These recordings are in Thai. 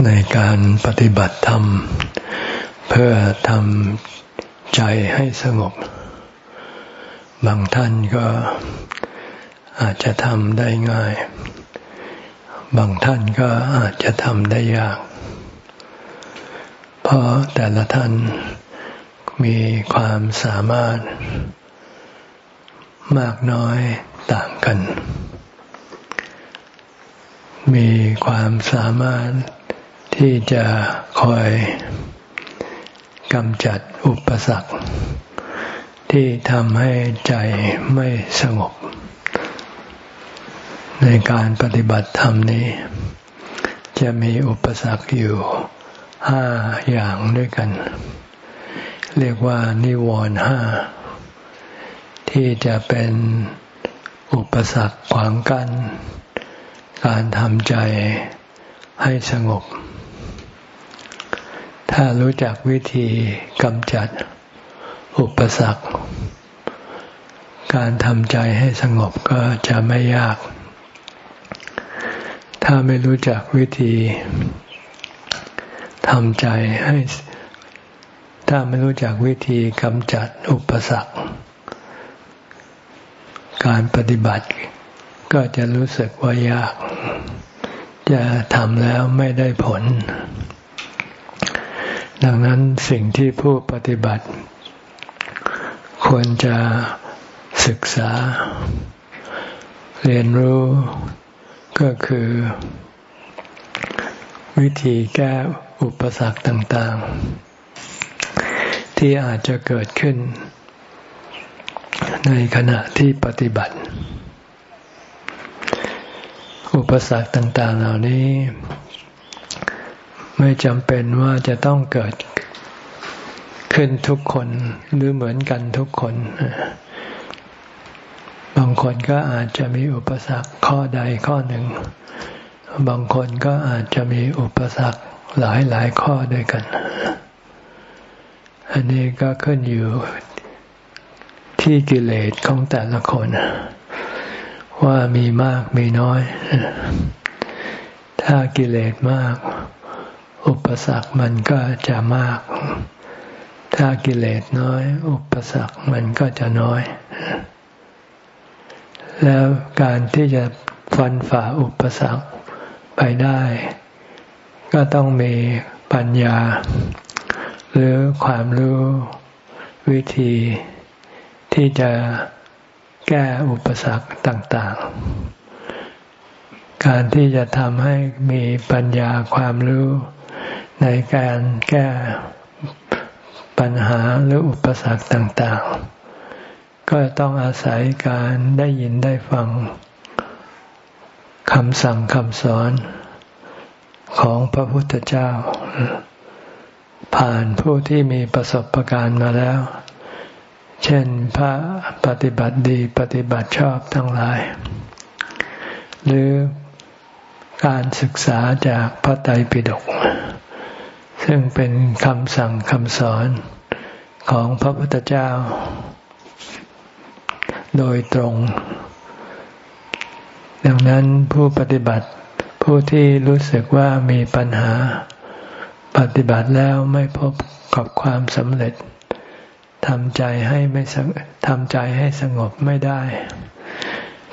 ในการปฏิบัติธรรม เพื่อทำใจให้สงบ บางท่านก็อาจจะทำได้ง่าย บางท่านก็อาจจะทำได้ยาก เพราะแต่ละท่านมีความสามารถมากน้อยต่างกัน มีความสามารถ ที่จะคอยกำจัดอุปสรรค ที่ทำให้ใจไม่สงบ ในการปฏิบัติธรรมนี้ จะมีอุปสรรคอยู่ห้าอย่างด้วยกัน เรียกว่านิวรณ์ห้าที่จะเป็นอุปสรรคขวางกัน้นการทำใจให้สงบ ถ้ารู้จักวิธีกำจัดอุปสรรค การทำใจให้สงบก็จะไม่ยาก ถ้าไม่รู้จักวิธีทำใจให้ ถ้าไม่รู้จักวิธีกำจัดอุปสรรค การปฏิบัติก็จะรู้สึกว่ายาก จะทำแล้วไม่ได้ผล ดังนั้นสิ่งที่ผู้ปฏิบัติ ควรจะศึกษา เรียนรู้ก็คือ วิธีแก้อุปสรรคต่างๆ ที่อาจจะเกิดขึ้น ในขณะที่ปฏิบัติ อุปสรรคต่างๆเหล่านี้ ไม่จำเป็นว่าจะต้องเกิดขึ้นทุกคนหรือเหมือนกันทุกคน บางคนก็อาจจะมีอุปสรรคข้อใดข้อหนึ่ง บางคนก็อาจจะมีอุปสรรคหลายหลายข้อด้วยกัน อันนี้ก็ขึ้นอยู่ที่กิเลสของแต่ละคน ว่ามีมากมีน้อย ถ้ากิเลสมาก อุปสรรคมันก็จะมาก ถ้ากิเลสน้อย อุปสรรคมันก็จะน้อย แล้วการที่จะฟันฝ่าอุปสรรคไปได้ ก็ต้องมีปัญญา หรือความรู้วิธีที่จะแก้อุปสรรคต่าง ๆ การที่จะทำให้มีปัญญาความรู้ ในการแก้ปัญหาหรืออุปสรรคต่าง ๆ ก็ต้องอาศัยการได้ยินได้ฟังคำสั่งคำสอนของพระพุทธเจ้า ผ่านผู้ที่มีประสบการณ์มาแล้ว เช่นพระปฏิบัติดีปฏิบัติชอบทั้งหลาย หรือการศึกษาจากพระไตรปิฎก ซึ่งเป็นคำสั่งคำสอนของพระพุทธเจ้า โดยตรง ดังนั้นผู้ปฏิบัติผู้ที่รู้สึกว่ามีปัญหา ปฏิบัติแล้วไม่พบกับความสำเร็จทำใจให้ไม่ทำใจให้สงบไม่ได้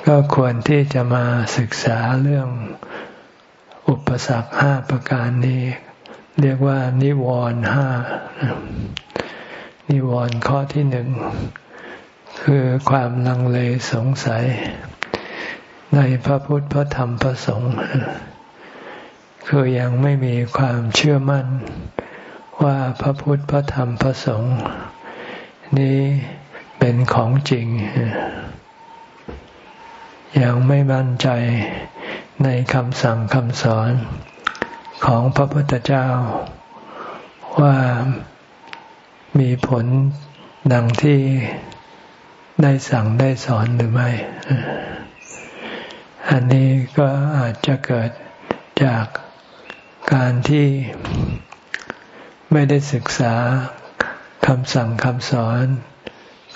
ก็ควรที่จะมาศึกษาเรื่องอุปสรรคห้าประการนี้ เรียกว่า นิวรณ์ห้านิวรณ์ข้อที่หนึ่งคือความลังเลสงสัย ในพระพุทธพระธรรมพระสงฆ์คือยังไม่มีความเชื่อมั่น ว่าพระพุทธพระธรรมพระสงฆ์นี้เป็นของจริง ยังไม่มั่นใจในคำสั่งคำสอน ของพระพุทธเจ้าว่ามีผลดังที่ได้สั่งได้สอนหรือไม่ อันนี้ก็อาจจะเกิดจากการที่ไม่ได้ศึกษาคำสั่งคำสอน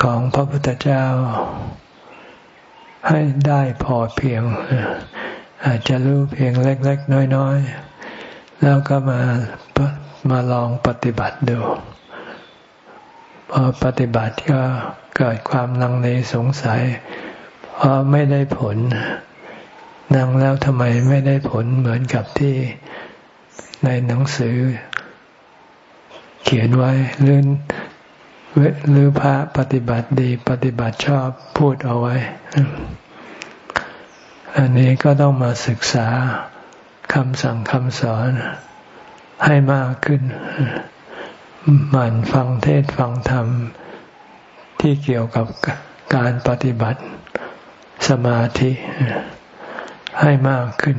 ของพระพุทธเจ้า ให้ได้พอเพียง อาจจะรู้เพียงเล็ก ๆ น้อย ๆ แล้วก็มามาลองปฏิบัติดู พอปฏิบัติก็เกิดความลังเลสงสัยเพราะไม่ได้ผล นั่งแล้วทำไมไม่ได้ผลเหมือนกับที่ในหนังสือ เขียนไว้หรือหรือพระปฏิบัติดีปฏิบัติชอบพูดเอาไว้ อันนี้ก็ต้องมาศึกษา คำสั่งคำสอนให้มากขึ้น หมั่นฟังเทศฟังธรรม ที่เกี่ยวกับการปฏิบัติสมาธิให้มากขึ้น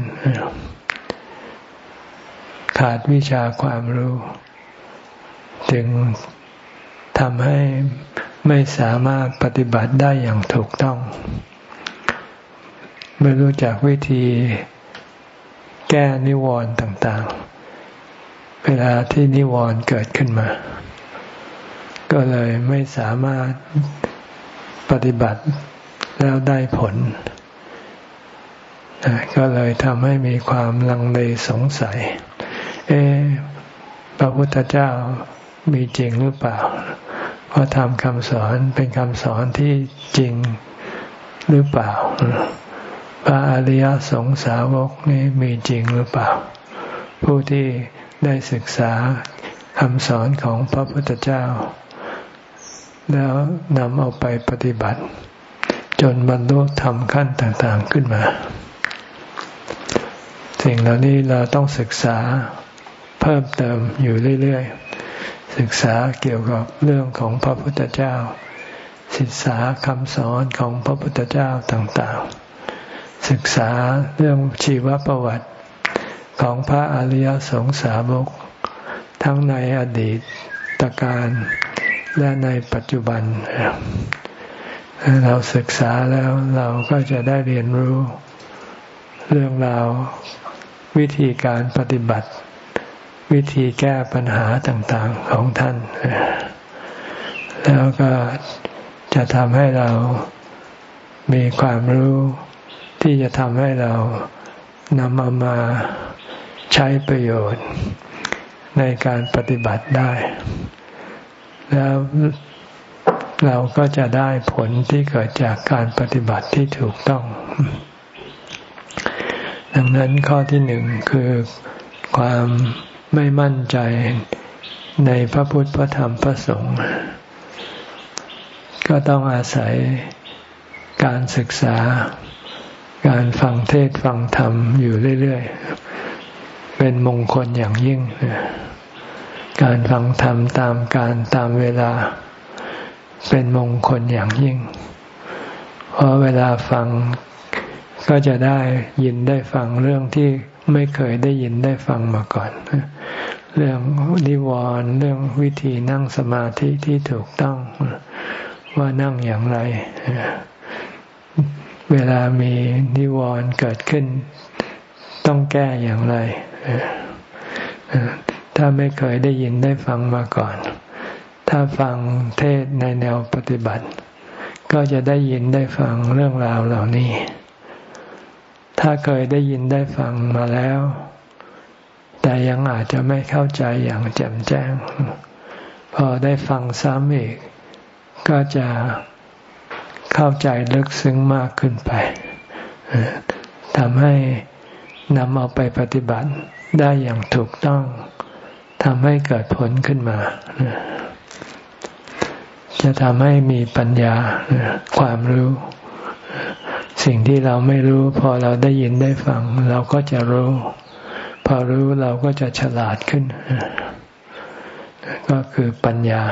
ขาดวิชาความรู้ จึงทำให้ไม่สามารถปฏิบัติได้อย่างถูกต้อง ไม่รู้จักวิธี แก้นิวรณ์ต่างๆ เวลาที่นิวรณ์เกิดขึ้นมา ก็เลยไม่สามารถปฏิบัติแล้วได้ผล ก็เลยทำให้มีความลังเลสงสัย เอพระพุทธเจ้ามีจริงหรือเปล่า เพราะทำคำสอนเป็นคำสอนที่จริงหรือเปล่า พระอริยสงสาวกนี่มีจริงหรือเปล่า ผู้ที่ได้ศึกษาคำสอนของพระพุทธเจ้า แล้วนำเอาไปปฏิบัติ จนบรรลุธรรมขั้นต่างๆขึ้นมา สิ่งเหล่านี้เราต้องศึกษาเพิ่มเติมอยู่เรื่อยๆ ศึกษาเกี่ยวกับเรื่องของพระพุทธเจ้า ศึกษาคำสอนของพระพุทธเจ้าต่างๆ ศึกษาเรื่องชีวประวัติของพระอริยสงสาวก ทั้งในอดีตตการและในปัจจุบัน เราศึกษาแล้วเราก็จะได้เรียนรู้ เรื่องราววิธีการปฏิบัติ วิธีแก้ปัญหาต่างๆของท่าน แล้วก็จะทำให้เรามีความรู้ ที่จะทำให้เรานำเอามาใช้ประโยชน์ ในการปฏิบัติได้ แล้วเราก็จะได้ผลที่เกิดจากการปฏิบัติที่ถูกต้อง ดังนั้นข้อที่หนึ่งคือความไม่มั่นใจในพระพุทธพระธรรมพระสงฆ์ก็ต้องอาศัยการศึกษา การฟังเทศฟังธรรมอยู่เรื่อยๆ เป็นมงคลอย่างยิ่ง การฟังธรรมตามการตามเวลา เป็นมงคลอย่างยิ่ง เพราะเวลาฟังก็จะได้ยินได้ฟังเรื่องที่ไม่เคยได้ยินได้ฟังมาก่อน เรื่องนิวรณ์เรื่องวิธีนั่งสมาธิที่ถูกต้องว่านั่งอย่างไร เวลามีนิวรณ์เกิดขึ้น ต้องแก้อย่างไร ถ้าไม่เคยได้ยินได้ฟังมาก่อน ถ้าฟังเทศในแนวปฏิบัติ ก็จะได้ยินได้ฟังเรื่องราวเหล่านี้ ถ้าเคยได้ยินได้ฟังมาแล้ว แต่ยังอาจจะไม่เข้าใจอย่างแจ่มแจ้ง พอได้ฟังซ้ำอีก ก็จะ เข้าใจลึกซึ้งมากขึ้นไปทำให้นำเอาไปปฏิบัติได้อย่างถูกต้องทำให้เกิดผลขึ้นมา จะทำให้มีปัญญาความรู้ สิ่งที่เราไม่รู้ พอเราได้ยินได้ฟัง เราก็จะรู้ พอรู้เราก็จะฉลาดขึ้น ก็คือปัญญา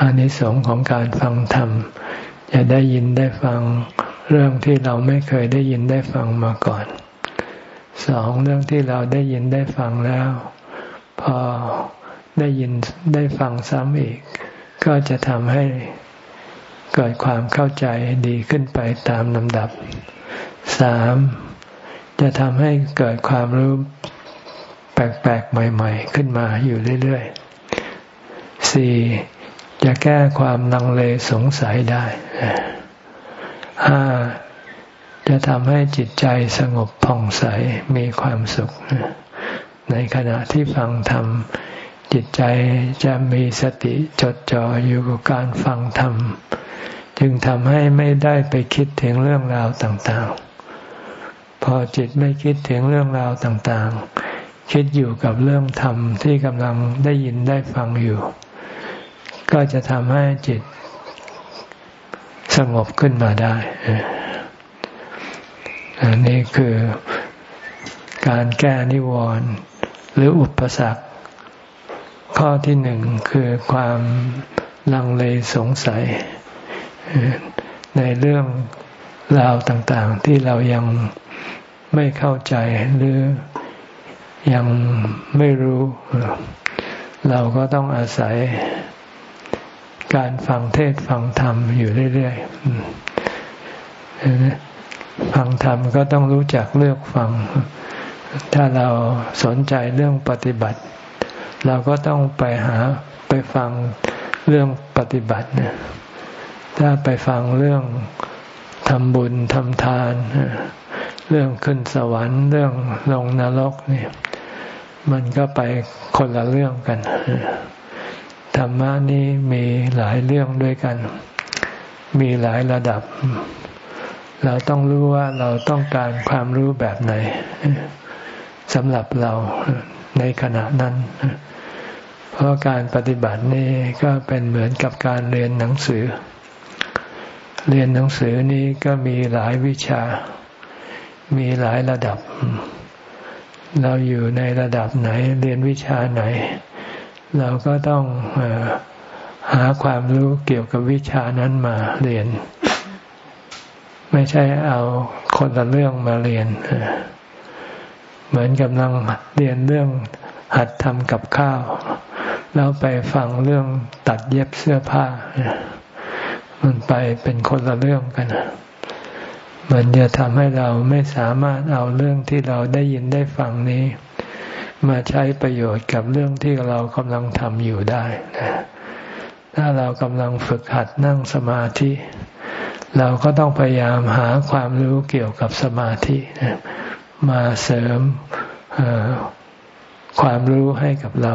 อานิสงส์ของการฟังธรรม จะได้ยินได้ฟังเรื่องที่เราไม่เคยได้ยินได้ฟังมาก่อน สองเรื่องที่เราได้ยินได้ฟังแล้ว พอได้ยินได้ฟังซ้ำอีก ก็จะทำให้เกิดความเข้าใจดีขึ้นไปตามลำดับสามจะทำให้เกิดความรู้แปลกๆใหม่ ๆ ขึ้นมาอยู่เรื่อยๆสี่ จะแก้ความนังเลสงสัยได้ห้าจะทำให้จิตใจสงบผ่องใสมีความสุข ในขณะที่ฟังธรรม จิตใจจะมีสติจดจ่ออยู่กับการฟังธรรม จึงทำให้ไม่ได้ไปคิดถึงเรื่องราวต่างๆ พอจิตไม่คิดถึงเรื่องราวต่างๆ คิดอยู่กับเรื่องธรรมที่กำลังได้ยินได้ฟังอยู่ ก็จะทำให้จิตสงบขึ้นมาได้ อันนี้คือการแก้นิวรณ์หรืออุปสรรค ข้อที่หนึ่งคือความลังเลสงสัย ในเรื่องราวต่างๆ ที่เรายังไม่เข้าใจหรือยังไม่รู้ เราก็ต้องอาศัย การฟังเทศฟังธรรมอยู่เรื่อยๆฟังธรรมก็ต้องรู้จักเลือกฟัง ถ้าเราสนใจเรื่องปฏิบัติ เราก็ต้องไปหาไปฟังเรื่องปฏิบัติถ้าไปฟังเรื่องทำบุญทำทาน เรื่องขึ้นสวรรค์เรื่องลงนรกเนี่ย มันก็ไปคนละเรื่องกัน ธรรมะนี้มีหลายเรื่องด้วยกัน มีหลายระดับ เราต้องรู้ว่าเราต้องการความรู้แบบไหนสำหรับเราในขณะนั้น เพราะการปฏิบัตินี่ก็เป็นเหมือนกับการเรียนหนังสือ เรียนหนังสือนี้ก็มีหลายวิชา มีหลายระดับ เราอยู่ในระดับไหน เรียนวิชาไหน เราก็ต้องหาความรู้เกี่ยวกับวิชานั้นมาเรียน ไม่ใช่เอาคนละเรื่องมาเรียน เหมือนกำลังเรียนเรื่องหัดทำกับข้าว แล้วไปฟังเรื่องตัดเย็บเสื้อผ้า มันไปเป็นคนละเรื่องกันมันจะทำให้เราไม่สามารถเอาเรื่องที่เราได้ยินได้ฟังนี้ มาใช้ประโยชน์กับเรื่องที่เรากำลังทำอยู่ได้นะถ้าเรากำลังฝึกหัดนั่งสมาธิ เราก็ต้องพยายามหาความรู้เกี่ยวกับสมาธิ มาเสริมความรู้ให้กับเรา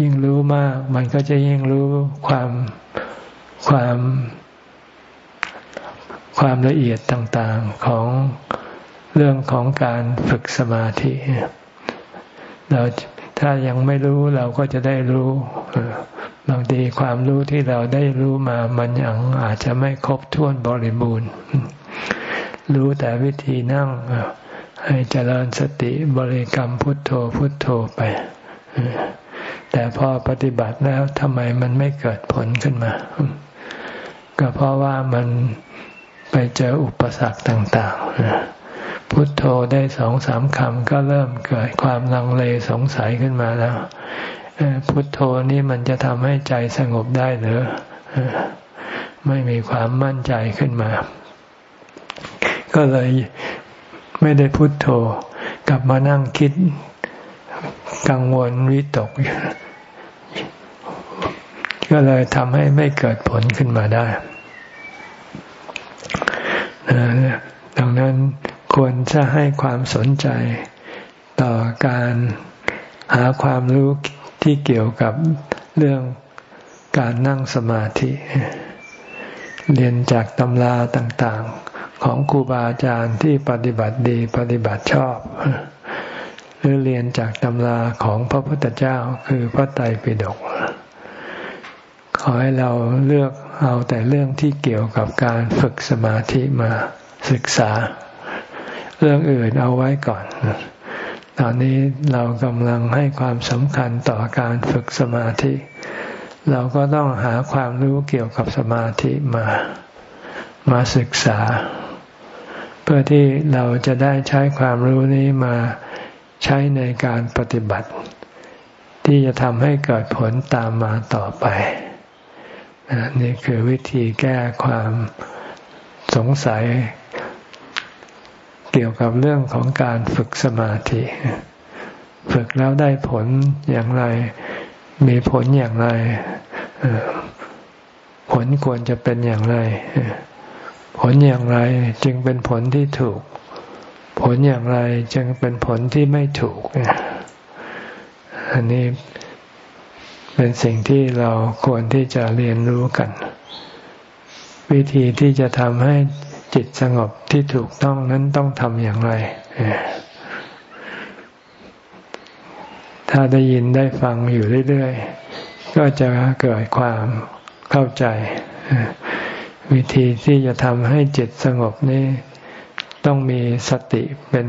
ยิ่งรู้มาก มันก็จะยิ่งรู้ความความความละเอียดต่างๆของเรื่องของการฝึกสมาธิ เราถ้ายังไม่รู้เราก็จะได้รู้บางทีความรู้ที่เราได้รู้มา มันยังอาจจะไม่ครบถ้วนบริบูรณ์ รู้แต่วิธีนั่งให้เจริญสติบริกรรมพุทโธพุทโธไป แต่พอปฏิบัติแล้วทำไมมันไม่เกิดผลขึ้นมา ก็เพราะว่ามันไปเจออุปสรรคต่าง ๆ พุทโธได้สองสามคำก็เริ่มเกิดความลังเลสงสัยขึ้นมาแล้วพุทโธนี้มันจะทำให้ใจสงบได้หรือไม่มีความมั่นใจขึ้นมา ก็เลยไม่ได้พุทโธ กลับมานั่งคิดกังวลวิตก ก็เลยทำให้ไม่เกิดผลขึ้นมาได้ดังนั้น ควรจะให้ความสนใจต่อการหาความรู้ที่เกี่ยวกับเรื่องการนั่งสมาธิ เรียนจากตำราต่างๆ ของครูบาอาจารย์ที่ปฏิบัติดีปฏิบัติชอบ หรือเรียนจากตำราของพระพุทธเจ้าคือพระไตรปิฎกขอให้เราเลือกเอาแต่เรื่องที่เกี่ยวกับการฝึกสมาธิมาศึกษา เรื่องอื่นเอาไว้ก่อน ตอนนี้เรากำลังให้ความสำคัญต่อการฝึกสมาธิ เราก็ต้องหาความรู้เกี่ยวกับสมาธิมา มาศึกษา เพื่อที่เราจะได้ใช้ความรู้นี้มาใช้ในการปฏิบัติ ที่จะทำให้เกิดผลตามมาต่อไปนี่คือวิธีแก้ความสงสัย เกี่ยวกับเรื่องของการฝึกสมาธิ ฝึกแล้วได้ผลอย่างไร มีผลอย่างไร ผลควรจะเป็นอย่างไร ผลอย่างไรจึงเป็นผลที่ถูก ผลอย่างไรจึงเป็นผลที่ไม่ถูก อันนี้เป็นสิ่งที่เราควรที่จะเรียนรู้กัน วิธีที่จะทำให้ จิตสงบที่ถูกต้องนั้นต้องทำอย่างไร ถ้าได้ยินได้ฟังอยู่เรื่อยๆ ก็จะเกิดความเข้าใจ วิธีที่จะทำให้จิตสงบนี้ ต้องมีสติเป็น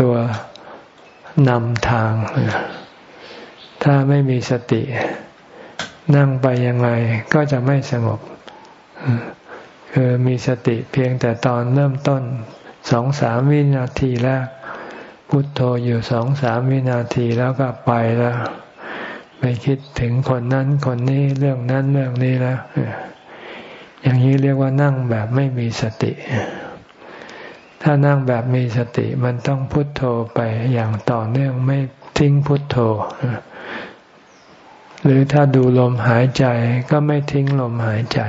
ตัวนำทาง ถ้าไม่มีสติ นั่งไปยังไงก็จะไม่สงบ คือมีสติเพียงแต่ตอนเริ่มต้นสองสามวินาทีแรก พุทโธอยู่สองสามวินาทีแล้วก็ไปแล้วไปคิดถึงคนนั้นคนนี้เรื่องนั้นเรื่องนี้แล้วอย่างนี้เรียกว่านั่งแบบไม่มีสติ ถ้านั่งแบบมีสติมันต้องพุทโธไปอย่างต่อเนื่องไม่ทิ้งพุทโธ หรือถ้าดูลมหายใจก็ไม่ทิ้งลมหายใจ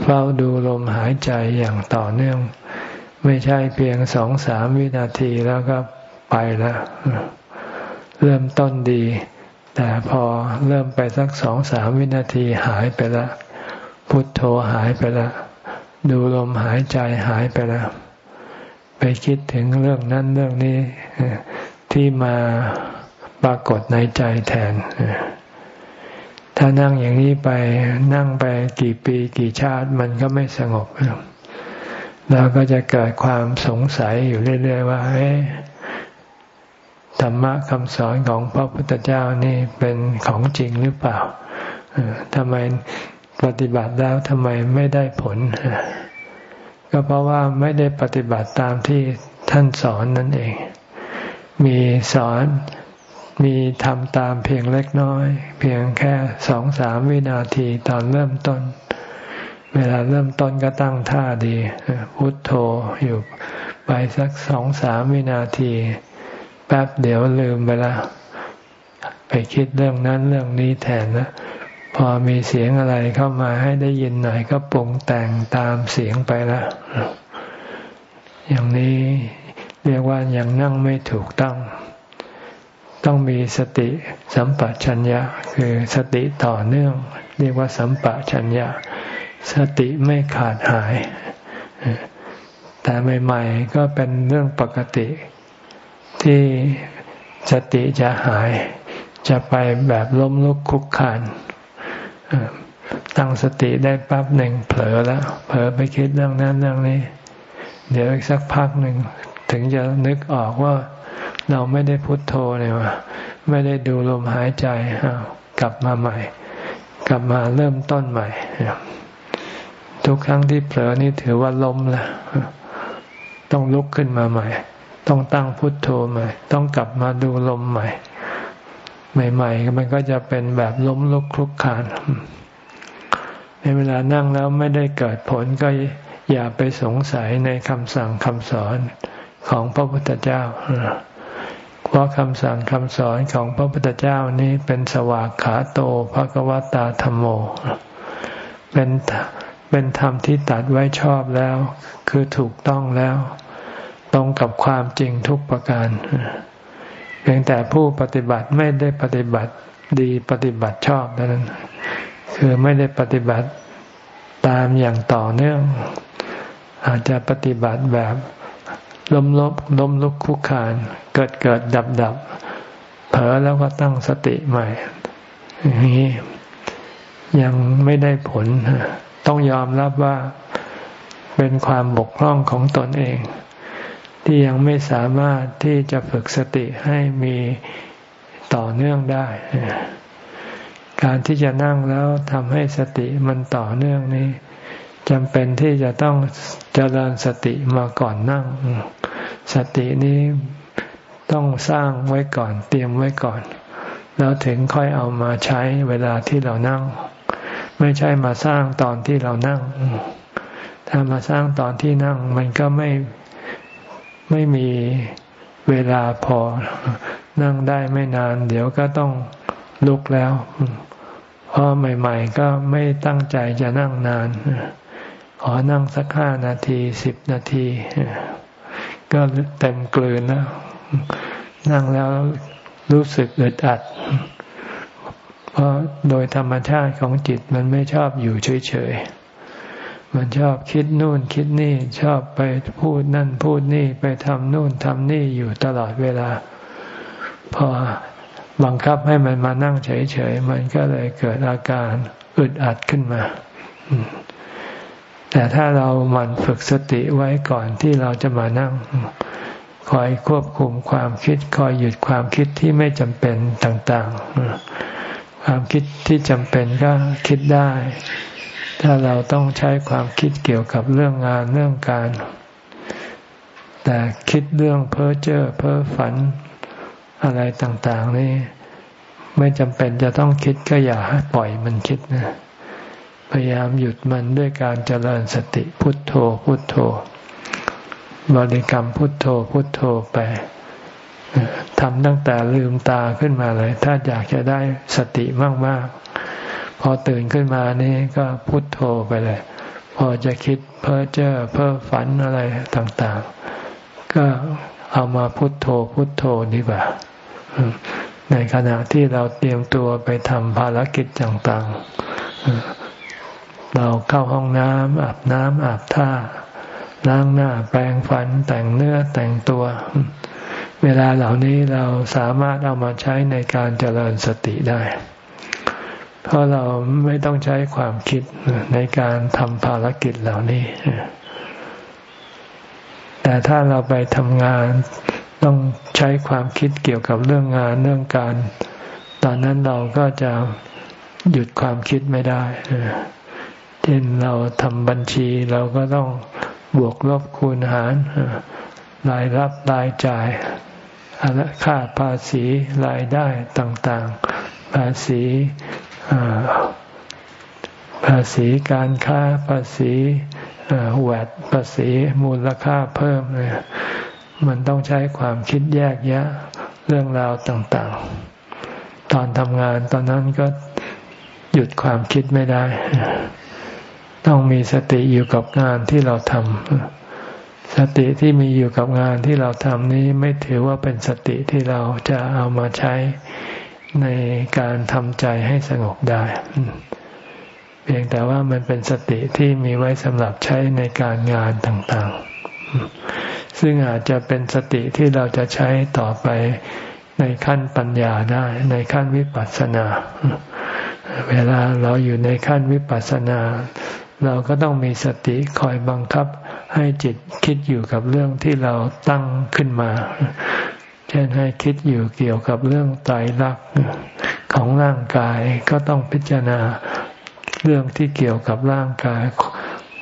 เฝ้าดูลมหายใจอย่างต่อเนื่อง ไม่ใช่เพียงสองสามวินาทีแล้วก็ไปแล้วเริ่มต้นดี แต่พอเริ่มไปสักสองสามวินาทีหายไปล้วพุทโธหายไปล้วดูลมหายใจหายไปล้วไปคิดถึงเรื่องนั้นเรื่องนี้ที่มาปรากฏในใจแทน ถ้านั่งอย่างนี้ไปนั่งไปกี่ปีกี่ชาติมันก็ไม่สงบเราก็จะเกิดความสงสัยอยู่เรื่อย ๆ ว่าธรรมะคำสอนของพระพุทธเจ้านี่เป็นของจริงหรือเปล่าทำไมปฏิบัติแล้วทำไมไม่ได้ผล ก็เพราะว่าไม่ได้ปฏิบัติตามที่ท่านสอนนั่นเอง มีสอน มีทำตามเพียงเล็กน้อย เพียงแค่สองสามวินาทีตอนเริ่มต้น เวลาเริ่มต้นก็ตั้งท่าดี พุทโธอยู่ไปสักสองสามวินาที แป๊บเดี๋ยวลืมไปละไปคิดเรื่องนั้นเรื่องนี้แทนนะพอมีเสียงอะไรเข้ามาให้ได้ยินหน่อยก็ปรุงแต่งตามเสียงไปละอย่างนี้เรียกว่ายังนั่งไม่ถูกต้อง ต้องมีสติสัมปชัญญะคือสติต่อเนื่อง เรียกว่าสัมปชัญญะ สติไม่ขาดหาย แต่ใหม่ ๆ ก็เป็นเรื่องปกติ ที่สติจะหาย จะไปแบบล้มลุกคุกคานตั้งสติได้ปั๊บหนึ่งเผลอแล้ว เผลอไปคิดเรื่องนั้นเรื่องนี้ เดี๋ยวอีกสักพักหนึ่งถึงจะนึกออกว่า เราไม่ได้พุโทโธเลยว่าไม่ได้ดูลมหายใจกลับมาใหม่ กลับมาเริ่มต้นใหม่ทุกครั้งที่เผลอนี่ถือว่าล้มแล้วต้องลุกขึ้นมาใหม่ ต้องตั้งพุทโธใหม่ ต้องกลับมาดูลมใหม่ ใหม่ๆมันก็จะเป็นแบบล้มลุกคลุกคานในเวลานั่งแล้วไม่ได้เกิดผลก็อย่าไปสงสัยในคำสั่งคำสอนของพระพุทธเจ้า เพราะคำสั่งคำสอนของพระพุทธเจ้านี้เป็นสวากขาโตภะกวตาธรรมโม เป็นเป็นธรรมที่ตัดไว้ชอบแล้ว คือถูกต้องแล้ว ตรงกับความจริงทุกประการ เพียงแต่ผู้ปฏิบัติไม่ได้ปฏิบัติดีปฏิบัติชอบนั้น คือไม่ได้ปฏิบัติตามอย่างต่อเนื่อง อาจจะปฏิบัติแบบ ล้มลบล้มลุกคุกคาน เกิดเกิดดับดับเผลอแล้วก็ตั้งสติใหม่อย่างนี้ยังไม่ได้ผล ต้องยอมรับว่าเป็นความบกพร่องของตนเอง ที่ยังไม่สามารถที่จะฝึกสติให้มีต่อเนื่องได้ การที่จะนั่งแล้วทำให้สติมันต่อเนื่องนี้จำเป็นที่จะต้องเจริญสติมาก่อนนั่ง สตินี้ต้องสร้างไว้ก่อนเตรียมไว้ก่อน แล้วถึงค่อยเอามาใช้เวลาที่เรานั่ง ไม่ใช่มาสร้างตอนที่เรานั่ง ถ้ามาสร้างตอนที่นั่ง มันก็ไม่ไม่มีเวลาพอนั่งได้ไม่นาน เดี๋ยวก็ต้องลุกแล้วเพราะใหม่ ๆ ก็ไม่ตั้งใจจะนั่งนาน ขอนั่งสักห้านาทีสิบนาที ก็เต็มกลืนแล้วนั่งแล้วรู้สึกอึดอัด เพราะโดยธรรมชาติของจิตมันไม่ชอบอยู่เฉยๆ มันชอบคิดนู่นคิดนี่ชอบไปพูดนั่นพูดนี่ไปทำนู่นทำนี่อยู่ตลอดเวลา พอบังคับให้มันมานั่งเฉยๆ มันก็เลยเกิดอาการอึดอัดขึ้นมา แต่ถ้าเราหมั่นฝึกสติไว้ก่อนที่เราจะมานั่ง คอยควบคุมความคิด คอยหยุดความคิดที่ไม่จำเป็นต่าง ๆ ความคิดที่จำเป็นก็คิดได้ ถ้าเราต้องใช้ความคิดเกี่ยวกับเรื่องงานเรื่องการ แต่คิดเรื่องเพ้อเจ้อเพ้อฝันอะไรต่าง ๆ นี่ไม่จำเป็นจะต้องคิดก็อย่าปล่อยมันคิดนะ พยายามหยุดมันด้วยการเจริญสติพุทโธพุทโธ บริกรรมพุทโธพุทโธไปทำตั้งแต่ลืมตาขึ้นมาเลย ถ้าอยากจะได้สติมากๆ พอตื่นขึ้นมานี่ก็พุทโธไปเลย พอจะคิดเพ้อเจ้อเพ้อฝันอะไรต่างๆ ก็เอามาพุทโธพุทโธดีกว่า ในขณะที่เราเตรียมตัวไปทำภารกิจต่างๆ เราเข้าห้องน้ำอาบน้ำอาบท่า ล้างหน้าแปรงฟันแต่งเนื้อแต่งตัว เวลาเหล่านี้เราสามารถเอามาใช้ในการเจริญสติได้ เพราะเราไม่ต้องใช้ความคิดในการทำภารกิจเหล่านี้ แต่ถ้าเราไปทำงานต้องใช้ความคิดเกี่ยวกับเรื่องงานเรื่องการ ตอนนั้นเราก็จะหยุดความคิดไม่ได้ เช่นเราทำบัญชีเราก็ต้องบวกลบคูณหารรายรับรายจ่ายค่าภาษีรายได้ต่างๆ ภาษีภาษีการค้าภาษีแวดภาษีมูลค่าเพิ่มเนี่ยมันต้องใช้ความคิดแยกแยะเรื่องราวต่างๆ ตอนทำงานตอนนั้นก็หยุดความคิดไม่ได้ ต้องมีสติอยู่กับงานที่เราทำสติที่มีอยู่กับงานที่เราทำนี้ไม่ถือว่าเป็นสติที่เราจะเอามาใช้ในการทำใจให้สงบได้ เพียงแต่ว่ามันเป็นสติที่มีไว้สำหรับใช้ในการงานต่างๆ ซึ่งอาจจะเป็นสติที่เราจะใช้ต่อไปในขั้นปัญญาได้ ในขั้นวิปัสสนา เวลาเราอยู่ในขั้นวิปัสสนา เราก็ต้องมีสติคอยบังคับให้จิตคิดอยู่กับเรื่องที่เราตั้งขึ้นมา เช่นให้คิดอยู่เกี่ยวกับเรื่องไตรลักษณ์ของร่างกายก็ต้องพิจารณาเรื่องที่เกี่ยวกับร่างกาย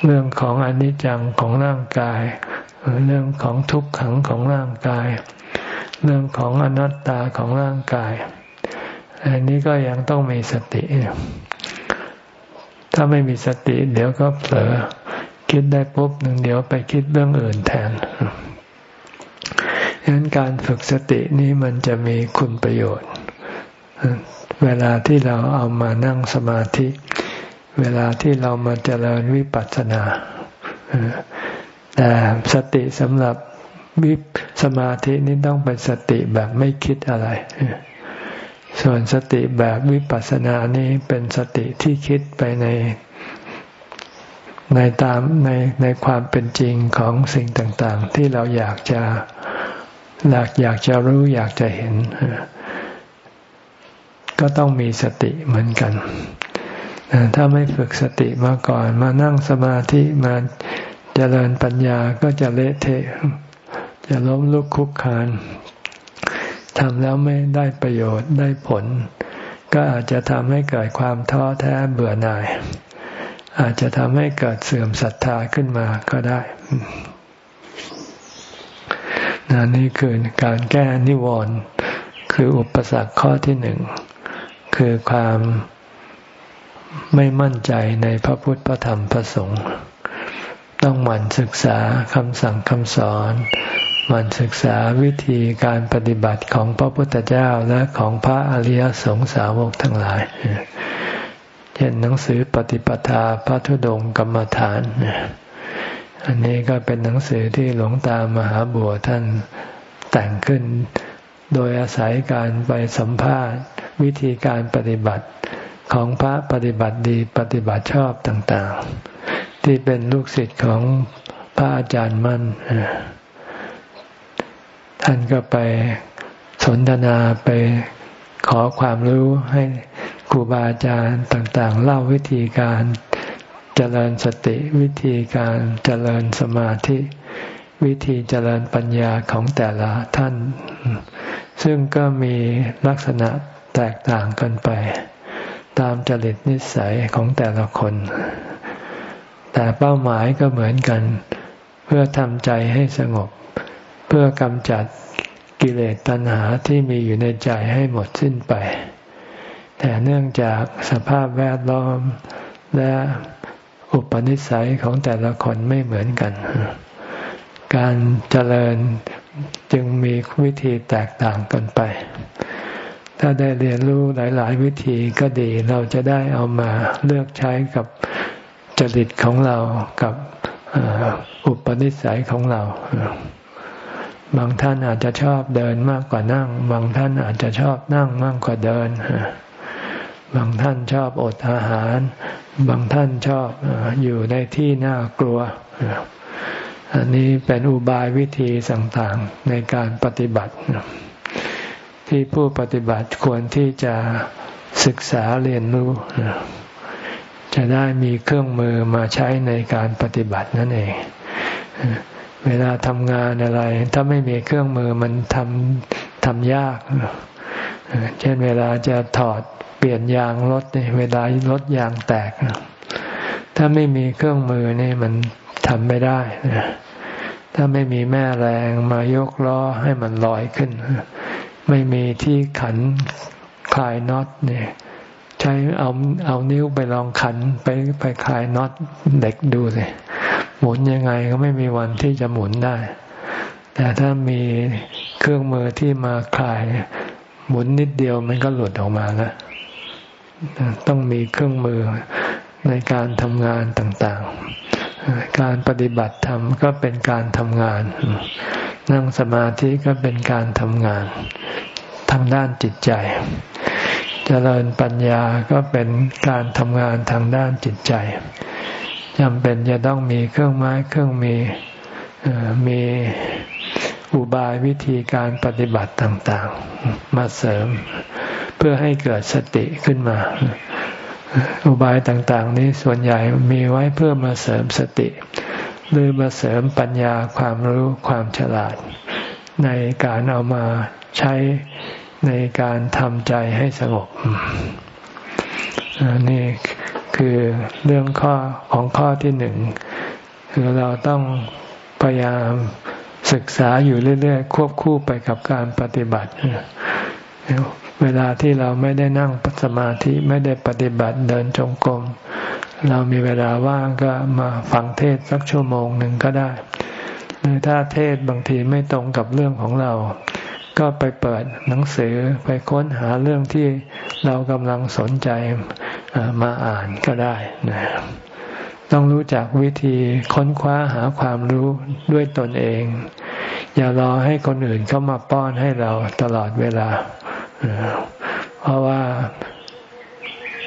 เรื่องของอนิจจังของร่างกาย เรื่องของทุกขังของร่างกาย เรื่องของอนัตตาของร่างกาย อันนี้ก็ยังต้องมีสติ ถ้าไม่มีสติเดี๋ยวก็เผลอคิดได้ปุ๊บหนึ่งเดี๋ยวไปคิดเรื่องอื่นแทนดังนั้นการฝึกสตินี้มันจะมีคุณประโยชน์ เวลาที่เราเอามานั่งสมาธิ เวลาที่เรามาเจริญวิปัสสนาแต่สติสำหรับวิสมาธินี้ต้องเป็นสติแบบไม่คิดอะไร ส่วนสติแบบวิปัสสนานี้เป็นสติที่คิดไปในในตามในในความเป็นจริงของสิ่งต่าง ๆ ที่เราอยากจะอยากอยากจะรู้อยากจะเห็น ก็ต้องมีสติเหมือนกัน ถ้าไม่ฝึกสติมาก่อน มานั่งสมาธิมาเจริญปัญญาก็จะเละเทะจะล้มลุกคุกคาน ทำแล้วไม่ได้ประโยชน์ได้ผล ก็อาจจะทำให้เกิดความท้อแท้เบื่อหน่าย อาจจะทำให้เกิดเสื่อมศรัทธาขึ้นมาก็ได้นนี่คือการแก้นิวรณ์คืออุปสรรคข้อที่หนึ่ง คือความไม่มั่นใจในพระพุทธพระธรรมพระสงฆ์ต้องหมั่นศึกษาคำสั่งคำสอน มันศึกษาวิธีการปฏิบัติของพระพุทธเจ้าและของพระอริยสงสาวกทั้งหลาย เช่นหนังสือปฏิปทาพระธุดงกรรมฐาน อันนี้ก็เป็นหนังสือที่หลวงตามหาบัวท่านแต่งขึ้น โดยอาศัยการไปสัมภาษณ์ วิธีการปฏิบัติของพระปฏิบัติดีปฏิบัติชอบต่างๆ ที่เป็นลูกศิษย์ของพระอาจารย์มั่น ท่านก็ไปสนทนาไปขอความรู้ให้ครูบาอาจารย์ต่างๆ เล่าวิธีการเจริญสติวิธีการเจริญสมาธิ วิธีเจริญปัญญาของแต่ละท่าน ซึ่งก็มีลักษณะแตกต่างกันไป ตามจริตนิสัยของแต่ละคน แต่เป้าหมายก็เหมือนกัน เพื่อทำใจให้สงบ เพื่อกำจัดกิเลสตัณหาที่มีอยู่ในใจให้หมดสิ้นไป แต่เนื่องจากสภาพแวดล้อมและอุปนิสัยของแต่ละคนไม่เหมือนกัน การเจริญจึงมีวิธีแตกต่างกันไป ถ้าได้เรียนรู้หลาย ๆ วิธีก็ดีเราจะได้เอามาเลือกใช้กับจริตของเรากับอุปนิสัยของเรา บางท่านอาจจะชอบเดินมากกว่านั่ง บางท่านอาจจะชอบนั่งมากกว่าเดิน บางท่านชอบอดอาหาร บางท่านชอบอยู่ในที่น่ากลัว อันนี้เป็นอุบายวิธีต่างๆในการปฏิบัติ ที่ผู้ปฏิบัติควรที่จะศึกษาเรียนรู้ จะได้มีเครื่องมือมาใช้ในการปฏิบัตินั่นเอง เวลาทำงานอะไร ถ้าไม่มีเครื่องมือมันทำทำยาก เช่นเวลาจะถอดเปลี่ยนยางรถเนี่ยเวลารถยางแตก ถ้าไม่มีเครื่องมือนี่มันทำไม่ได้ถ้าไม่มีแม่แรงมายกล้อให้มันลอยขึ้น ไม่มีที่ขันคลายน็อตเนี่ยใช้เอาเอานิ้วไปลองขันไปไปคลายน็อตเด็กดูเลย หมุนยังไงก็ไม่มีวันที่จะหมุนได้ แต่ถ้ามีเครื่องมือที่มาคลายหมุนนิดเดียวมันก็หลุดออกมาแล้วต้องมีเครื่องมือในการทำงานต่างๆ การปฏิบัติธรรมก็เป็นการทำงาน นั่งสมาธิก็เป็นการทำงาน ทางด้านจิตใจ เจริญปัญญาก็เป็นการทำงานทางด้านจิตใจ จำเป็นจะต้องมีเครื่องไม้เครื่องมีมีอุบายวิธีการปฏิบัติต่าง ๆ มาเสริม เพื่อให้เกิดสติขึ้นมา อุบายต่าง ๆ นี้ส่วนใหญ่มีไว้เพื่อมาเสริมสติ หรือมาเสริมปัญญาความรู้ความฉลาด ในการเอามาใช้ในการทำใจให้สงบนี่ คือเรื่องข้อของข้อที่หนึ่งคือเราต้องพยายามศึกษาอยู่เรื่อยๆ ควบคู่ไปกับการปฏิบัติ เวลาที่เราไม่ได้นั่งสมาธิไม่ได้ปฏิบัติเดินจงกรมเรามีเวลาว่างก็มาฟังเทศสักชั่วโมงหนึ่งก็ได้หรือถ้าเทศบางทีไม่ตรงกับเรื่องของเรา ก็ไปเปิดหนังสือไปค้นหาเรื่องที่เรากำลังสนใจมาอ่านก็ได้นะต้องรู้จักวิธีค้นคว้าหาความรู้ด้วยตนเอง อย่ารอให้คนอื่นเข้ามาป้อนให้เราตลอดเวลา เพราะว่า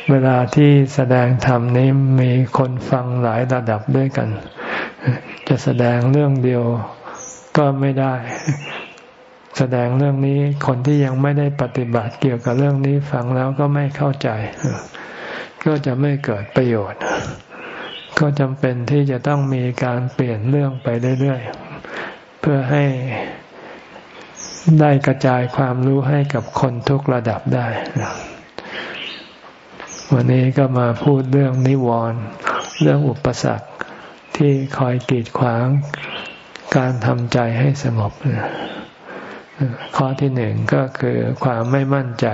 เวลาที่แสดงธรรมนี้มีคนฟังหลายระดับด้วยกัน จะแสดงเรื่องเดียวก็ไม่ได้ แสดงเรื่องนี้คนที่ยังไม่ได้ปฏิบัติเกี่ยวกับเรื่องนี้ฟังแล้วก็ไม่เข้าใจ ก็จะไม่เกิดประโยชน์ ก็จำเป็นที่จะต้องมีการเปลี่ยนเรื่องไปเรื่อยๆเพื่อให้ได้กระจายความรู้ให้กับคนทุกระดับได้ วันนี้ก็มาพูดเรื่องนิวรณ์เรื่องอุปสรรคที่คอยกีดขวางการทำใจให้สงบ ข้อที่หนึ่งก็คือความไม่มั่นใจ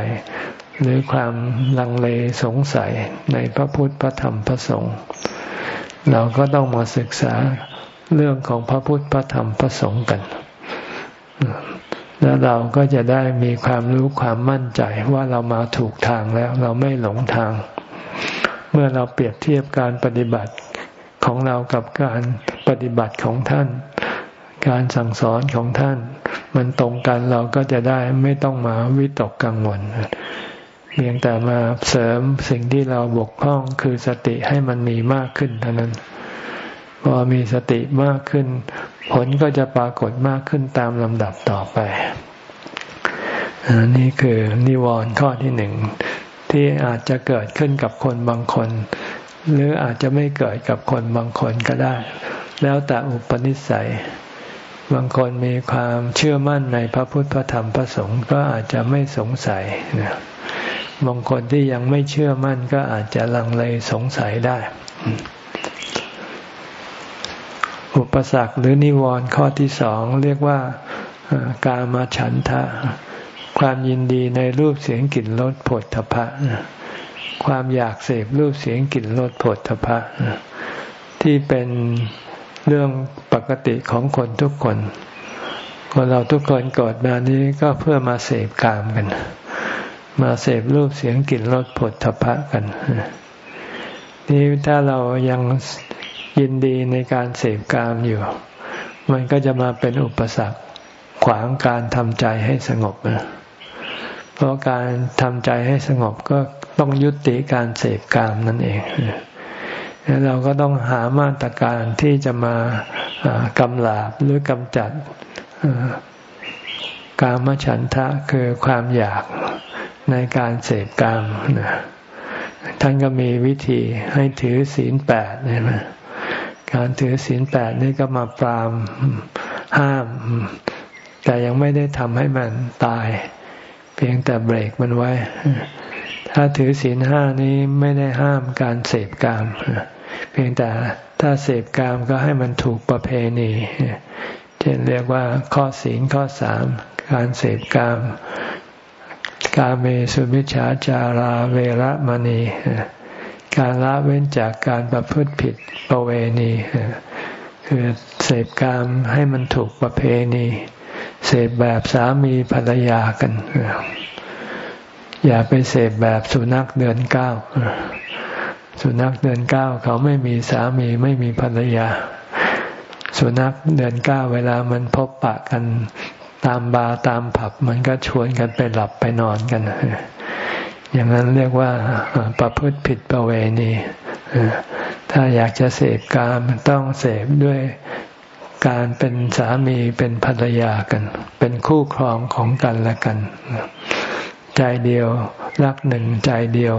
หรือความลังเลสงสัยในพระพุทธพระธรรมพระสงฆ์เราก็ต้องมาศึกษาเรื่องของพระพุทธพระธรรมพระสงฆ์กัน แล้วเราก็จะได้มีความรู้ความมั่นใจว่าเรามาถูกทางแล้วเราไม่หลงทาง เมื่อเราเปรียบเทียบการปฏิบัติของเรากับการปฏิบัติของท่าน การสั่งสอนของท่าน มันตรงกันเราก็จะได้ไม่ต้องมาวิตกกังวลเพียงแต่มาเสริมสิ่งที่เราบกพร่องคือสติให้มันมีมากขึ้นเท่านั้น พอมีสติมากขึ้น ผลก็จะปรากฏมากขึ้นตามลำดับต่อไปนี่คือนิวรณ์ข้อที่หนึ่งที่อาจจะเกิดขึ้นกับคนบางคน หรืออาจจะไม่เกิดกับคนบางคนก็ได้ แล้วแต่อุปนิสัย บางคนมีความเชื่อมั่นในพระพุทธพระธรรมพระสงฆ์ก็อาจจะไม่สงสัยนะบางคนที่ยังไม่เชื่อมั่นก็อาจจะลังเลสงสัยได้ อุปสรรคหรือนิวรณ์ข้อที่สองเรียกว่ากามาฉันทะ ความยินดีในรูปเสียงกลิ่นรสผลทพะ ความอยากเสพรูปเสียงกลิ่นรสผลทพะ ที่เป็น เรื่องปกติของคนทุกคน คนเราทุกคนเกิดมานี้ก็เพื่อมาเสพกามกัน มาเสพรูปเสียงกลิ่นรสผลทพะกันนี่ถ้าเรายังยินดีในการเสพกามอยู่ มันก็จะมาเป็นอุปสรรคขวางการทำใจให้สงบนะเพราะการทำใจให้สงบก็ต้องยุติการเสพกามนั่นเอง เราก็ต้องหามาตรการที่จะมากำลาบหรือกำจัดกามฉันทะคือความอยากในการเสพกามท่านก็มีวิธีให้ถือศีลแปดใช่ไหมการถือศีลแปดนี่ก็มาปรามห้าม แต่ยังไม่ได้ทำให้มันตาย เพียงแต่เบรกมันไว้ ถ้าถือศีลห้านี้ไม่ได้ห้ามการเสพกาม เพียงแต่ถ้าเสพกามก็ให้มันถูกประเพณี เช่นเรียกว่าข้อศีลข้อสามการเสพกาม กาเมสุมิชาจาราเวรมณี การละเว้นจากการประพฤติผิดประเวณี คือเสพกามให้มันถูกประเพณี เสพแบบสามีภรรยากัน อย่าไปเสพแบบสุนัขเดือนเก้า สุนัขเดือนเก้าเขาไม่มีสามีไม่มีภรรยา สุนัขเดือนเก้าเวลามันพบปะกันตามบาร์ตามผับ มันก็ชวนกันไปหลับไปนอนกัน อย่างนั้นเรียกว่าประพฤติผิดประเวณีถ้าอยากจะเสพกามต้องเสพด้วยการเป็นสามีเป็นภรรยากัน เป็นคู่ครองของกันและกัน ใจเดียวรักหนึ่งใจเดียว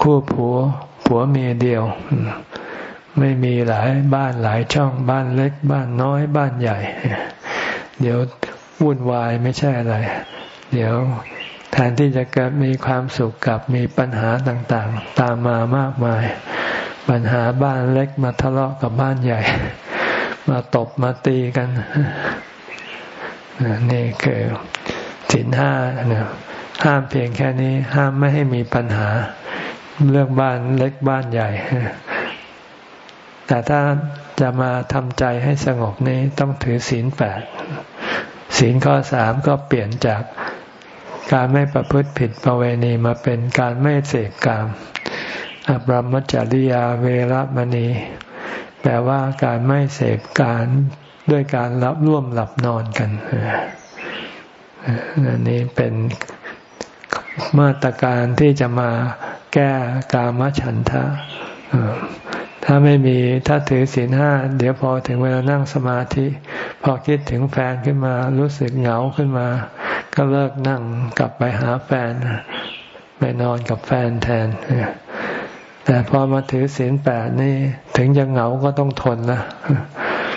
คู่ผัวผัวเมียเดียว ไม่มีหลายบ้านหลายช่องบ้านเล็ก บ้านน้อยบ้านใหญ่ เดี๋ยววุ่นวายไม่ใช่อะไร เดี๋ยวแทนที่จะเกิดมีความสุขกับมีปัญหาต่างๆ ตามมามากมาย ปัญหาบ้านเล็กมาทะเลาะกับบ้านใหญ่ มาตบมาตีกันนี่คือสินห้าห้ามเพียงแค่นี้ ห้ามไม่ให้มีปัญหา เรื่องบ้านเล็กบ้านใหญ่ แต่ถ้าจะมาทำใจให้สงบนี้ต้องถือศีลแปดศีลข้อสามก็เปลี่ยนจากการไม่ประพฤติผิดประเวณีมาเป็นการไม่เสกกามอบรมจริยาเวรมณี แปลว่าการไม่เสพการด้วยการรับร่วมหลับนอนกันอันนี้เป็น มาตรการที่จะมาแก้กามฉันทะถ้าไม่มีถ้าถือศีลห้าเดี๋ยวพอถึงเวลานั่งสมาธิ พอคิดถึงแฟนขึ้นมารู้สึกเหงาขึ้นมา ก็เลิกนั่งกลับไปหาแฟน ไปนอนกับแฟนแทน แต่พอมาถือศีลแปดนี่ถึงจะเหงาก็ต้องทนนะ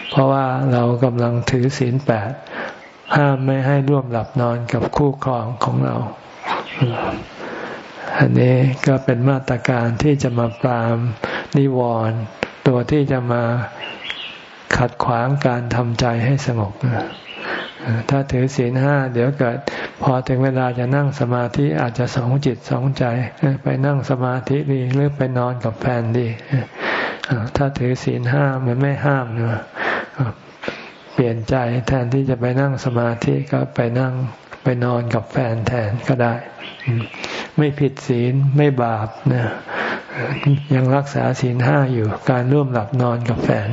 เพราะว่าเรากำลังถือศีลแปดห้ามไม่ให้ร่วมหลับนอนกับคู่ครองของเรา อันนี้ก็เป็นมาตรการที่จะมาปรามนิวรณ์ตัวที่จะมาขัดขวางการทำใจให้สงบถ้าถือศีลห้าเดี๋ยวเกิด พอถึงเวลาจะนั่งสมาธิอาจจะสองจิตสองใจไปนั่งสมาธิดีหรือไปนอนกับแฟนดีถ้าถือศีลห้ามันไม่ห้ามเนะเปลี่ยนใจแทนที่จะไปนั่งสมาธิก็ไปนั่ง ไปนอนกับแฟนแทนก็ได้ ไม่ผิดศีลไม่บาปนะยังรักษาศีลห้าอยู่การร่วมหลับนอนกับแฟน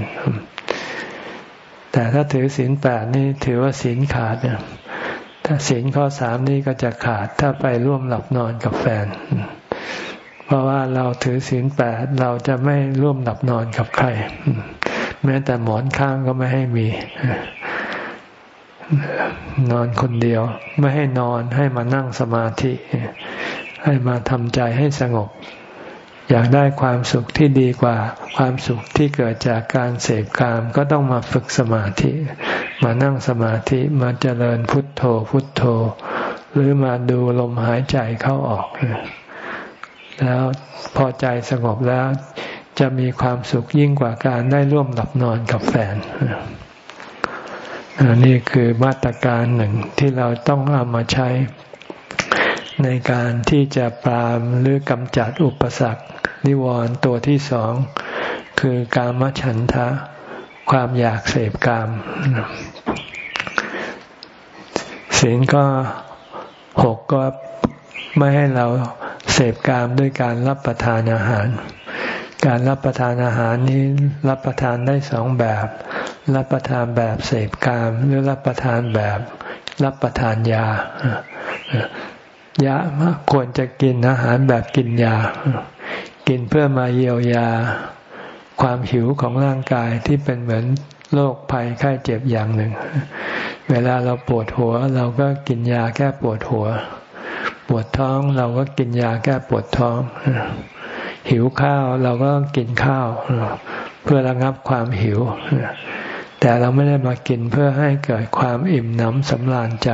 แต่ถ้าถือศีลแปดนี่ถือว่าศีลขาดเนี่ยถ้าศีลข้อสามนี่ก็จะขาดถ้าไปร่วมหลับนอนกับแฟน เพราะว่าเราถือศีลแปดเราจะไม่ร่วมหลับนอนกับใคร แม้แต่หมอนข้างก็ไม่ให้มี นอนคนเดียว ไม่ให้นอนให้มานั่งสมาธิ ให้มาทำใจให้สงบ อยากได้ความสุขที่ดีกว่า ความสุขที่เกิดจากการเสพกาม ก็ต้องมาฝึกสมาธิ มานั่งสมาธิมาเจริญพุทโธพุทโธ หรือมาดูลมหายใจเข้าออก แล้วพอใจสงบแล้วจะมีความสุขยิ่งกว่าการได้ร่วมหลับนอนกับแฟน นี่คือมาตรการหนึ่งที่เราต้องเอามาใช้ ในการที่จะปรามหรือกำจัดอุปสรรค นิวรณ์ตัวที่สอง คือกามฉันทะ ความอยากเสพกามศีลก็หกก็ไม่ให้เราเสพกามด้วยการรับประทานอาหาร การรับประทานอาหารนี้รับประทานได้สองแบบ รับประทานแบบเสพกาม หรือรับประทานแบบรับประทานยายาควรจะกินอาหารแบบกินยา กินเพื่อมาเยียวยา ความหิวของร่างกายที่เป็นเหมือนโรคภัยไข้เจ็บอย่างหนึ่ง เวลาเราปวดหัว เราก็กินยาแก้ปวดหัว ปวดท้องเราก็กินยาแก้ปวดท้อง หิวข้าวเราก็กินข้าว เพื่อระงับความหิว แต่เราไม่ได้มากินเพื่อให้เกิดความอิ่มหนำสำราญใจ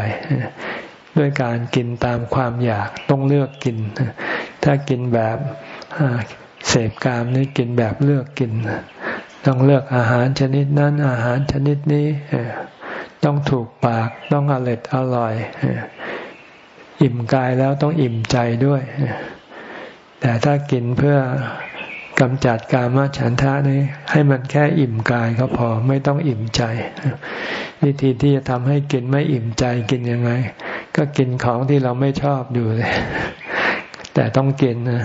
ด้วยการกินตามความอยากต้องเลือกกิน ถ้ากินแบบเสพกามนี่กินแบบเลือกกิน ต้องเลือกอาหารชนิดนั้น อาหารชนิดนี้ต้องถูกปากต้องอร่อยอร่อย อิ่มกายแล้วต้องอิ่มใจด้วย แต่ถ้ากินเพื่อกำจัดกามฉันทะนี่ให้มันแค่อิ่มกายก็พอไม่ต้องอิ่มใจ วิธีที่จะทำให้กินไม่อิ่มใจกินยังไง ก็กินของที่เราไม่ชอบอยู่เลย แต่ต้องกินนะ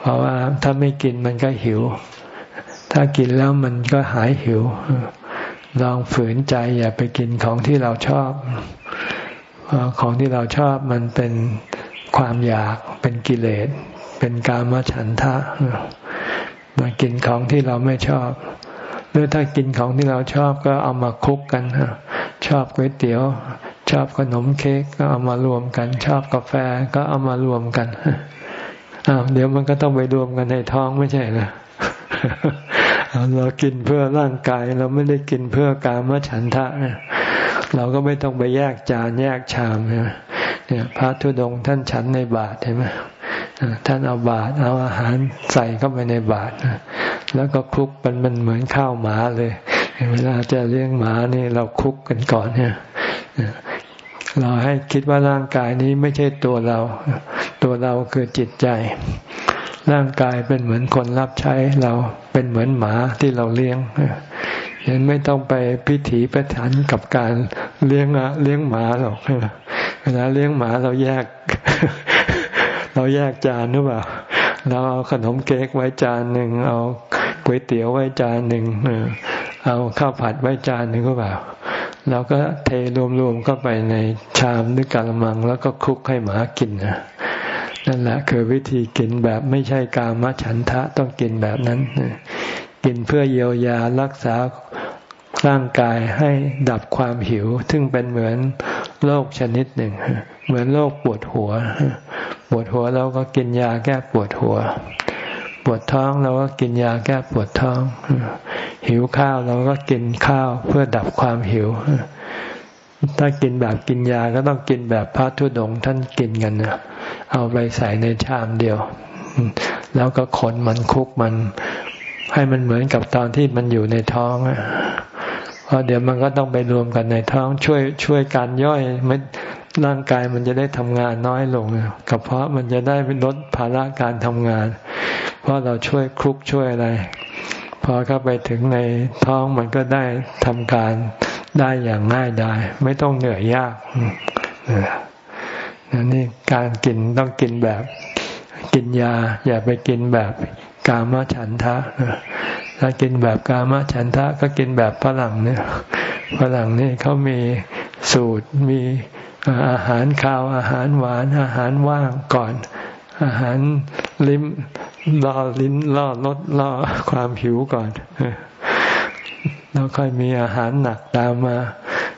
เพราะว่าถ้าไม่กินมันก็หิว ถ้ากินแล้วมันก็หายหิว ลองฝืนใจอย่าไปกินของที่เราชอบ ของที่เราชอบมันเป็น ความอยากเป็นกิเลส เป็นกามฉันทะมากินของที่เราไม่ชอบหรือถ้ากินของที่เราชอบก็เอามาคุกกันชอบก๋วยเตี๋ยว ชอบขนมเค้กก็เอามารวมกัน ชอบกาแฟก็เอามารวมกันอ้าวเดี๋ยวมันก็ต้องไปรวมกันในท้องไม่ใช่เหรอเรากินเพื่อร่างกาย เราไม่ได้กินเพื่อการมฉันทะเราก็ไม่ต้องไปแยกจานแยกชาม เนี่ยพระธุดงท่านฉันในบาตรเห็นไหมท่านเอาบาตรเอาอาหารใส่เข้าไปในบาตรแล้วก็คลุกมันมันเหมือนข้าวหมาเลยเวลาจะเลี้ยงหมานี่เราคลุกกันก่อนเนี่ยเราให้คิดว่าร่างกายนี้ไม่ใช่ตัวเรา ตัวเราคือจิตใจ ร่างกายเป็นเหมือนคนรับใช้เราเป็นเหมือนหมาที่เราเลี้ยง ยังไม่ต้องไปพิถีพิถันกับการเลี้ยงเลี้ยงหมาหรอกเวลาเลี้ยงหมาเราแยก เราแยกจานหรือเปล่าเราเอาขนมเค้กไว้จานหนึ่งเอาก๋วยเตี๋ยวไว้จานหนึ่งเอาข้าวผัดไว้จานหนึ่งก็เปล่าเราก็เทรวมๆเข้าไปในชามหรือกะละมัง แล้วก็คลุกให้หมากินนะนั่นแหละคือวิธีกินแบบไม่ใช่กามฉันทะต้องกินแบบนั้น กินเพื่อเยียวยารักษาร่างกายให้ดับความหิว ซึ่งเป็นเหมือนโรคชนิดหนึ่ง เหมือนโรคปวดหัว ปวดหัวเราก็กินยาแก้ปวดหัว ปวดท้องเราก็กินยาแก้ปวดท้อง หิวข้าวเราก็กินข้าวเพื่อดับความหิว ถ้ากินแบบกินยาก็ต้องกินแบบพระทุดงท่านกินกันนะเอาไปใส่ในชามเดียว แล้วก็ขนมันคุกมัน ให้มันเหมือนกับตอนที่มันอยู่ในท้องเพราะเดี๋ยวมันก็ต้องไปรวมกันในท้องช่วยช่วยการย่อยมันร่างกายมันจะได้ทำงานน้อยลงกระเพาะมันจะได้ลดภาระการทำงาน เพราะเราช่วยคลุกช่วยอะไร พอเข้าไปถึงในท้องมันก็ได้ทำการได้อย่างง่ายได้ไม่ต้องเหนื่อยยากนี่การกินต้องกินแบบกินยา อย่าไปกินแบบ กามฉันทะถ้ากินแบบกามฉันทะก็กินแบบฝรั่งเนี่ยฝรั่งนี่เขามีสูตรมีอาหารข้าวอาหารหวานอาหารว่างก่อน อาหารลิ้มล่อลิ้นล่อลดล่อความหิวก่อนแล้วค่อยมีอาหารหนักตามมา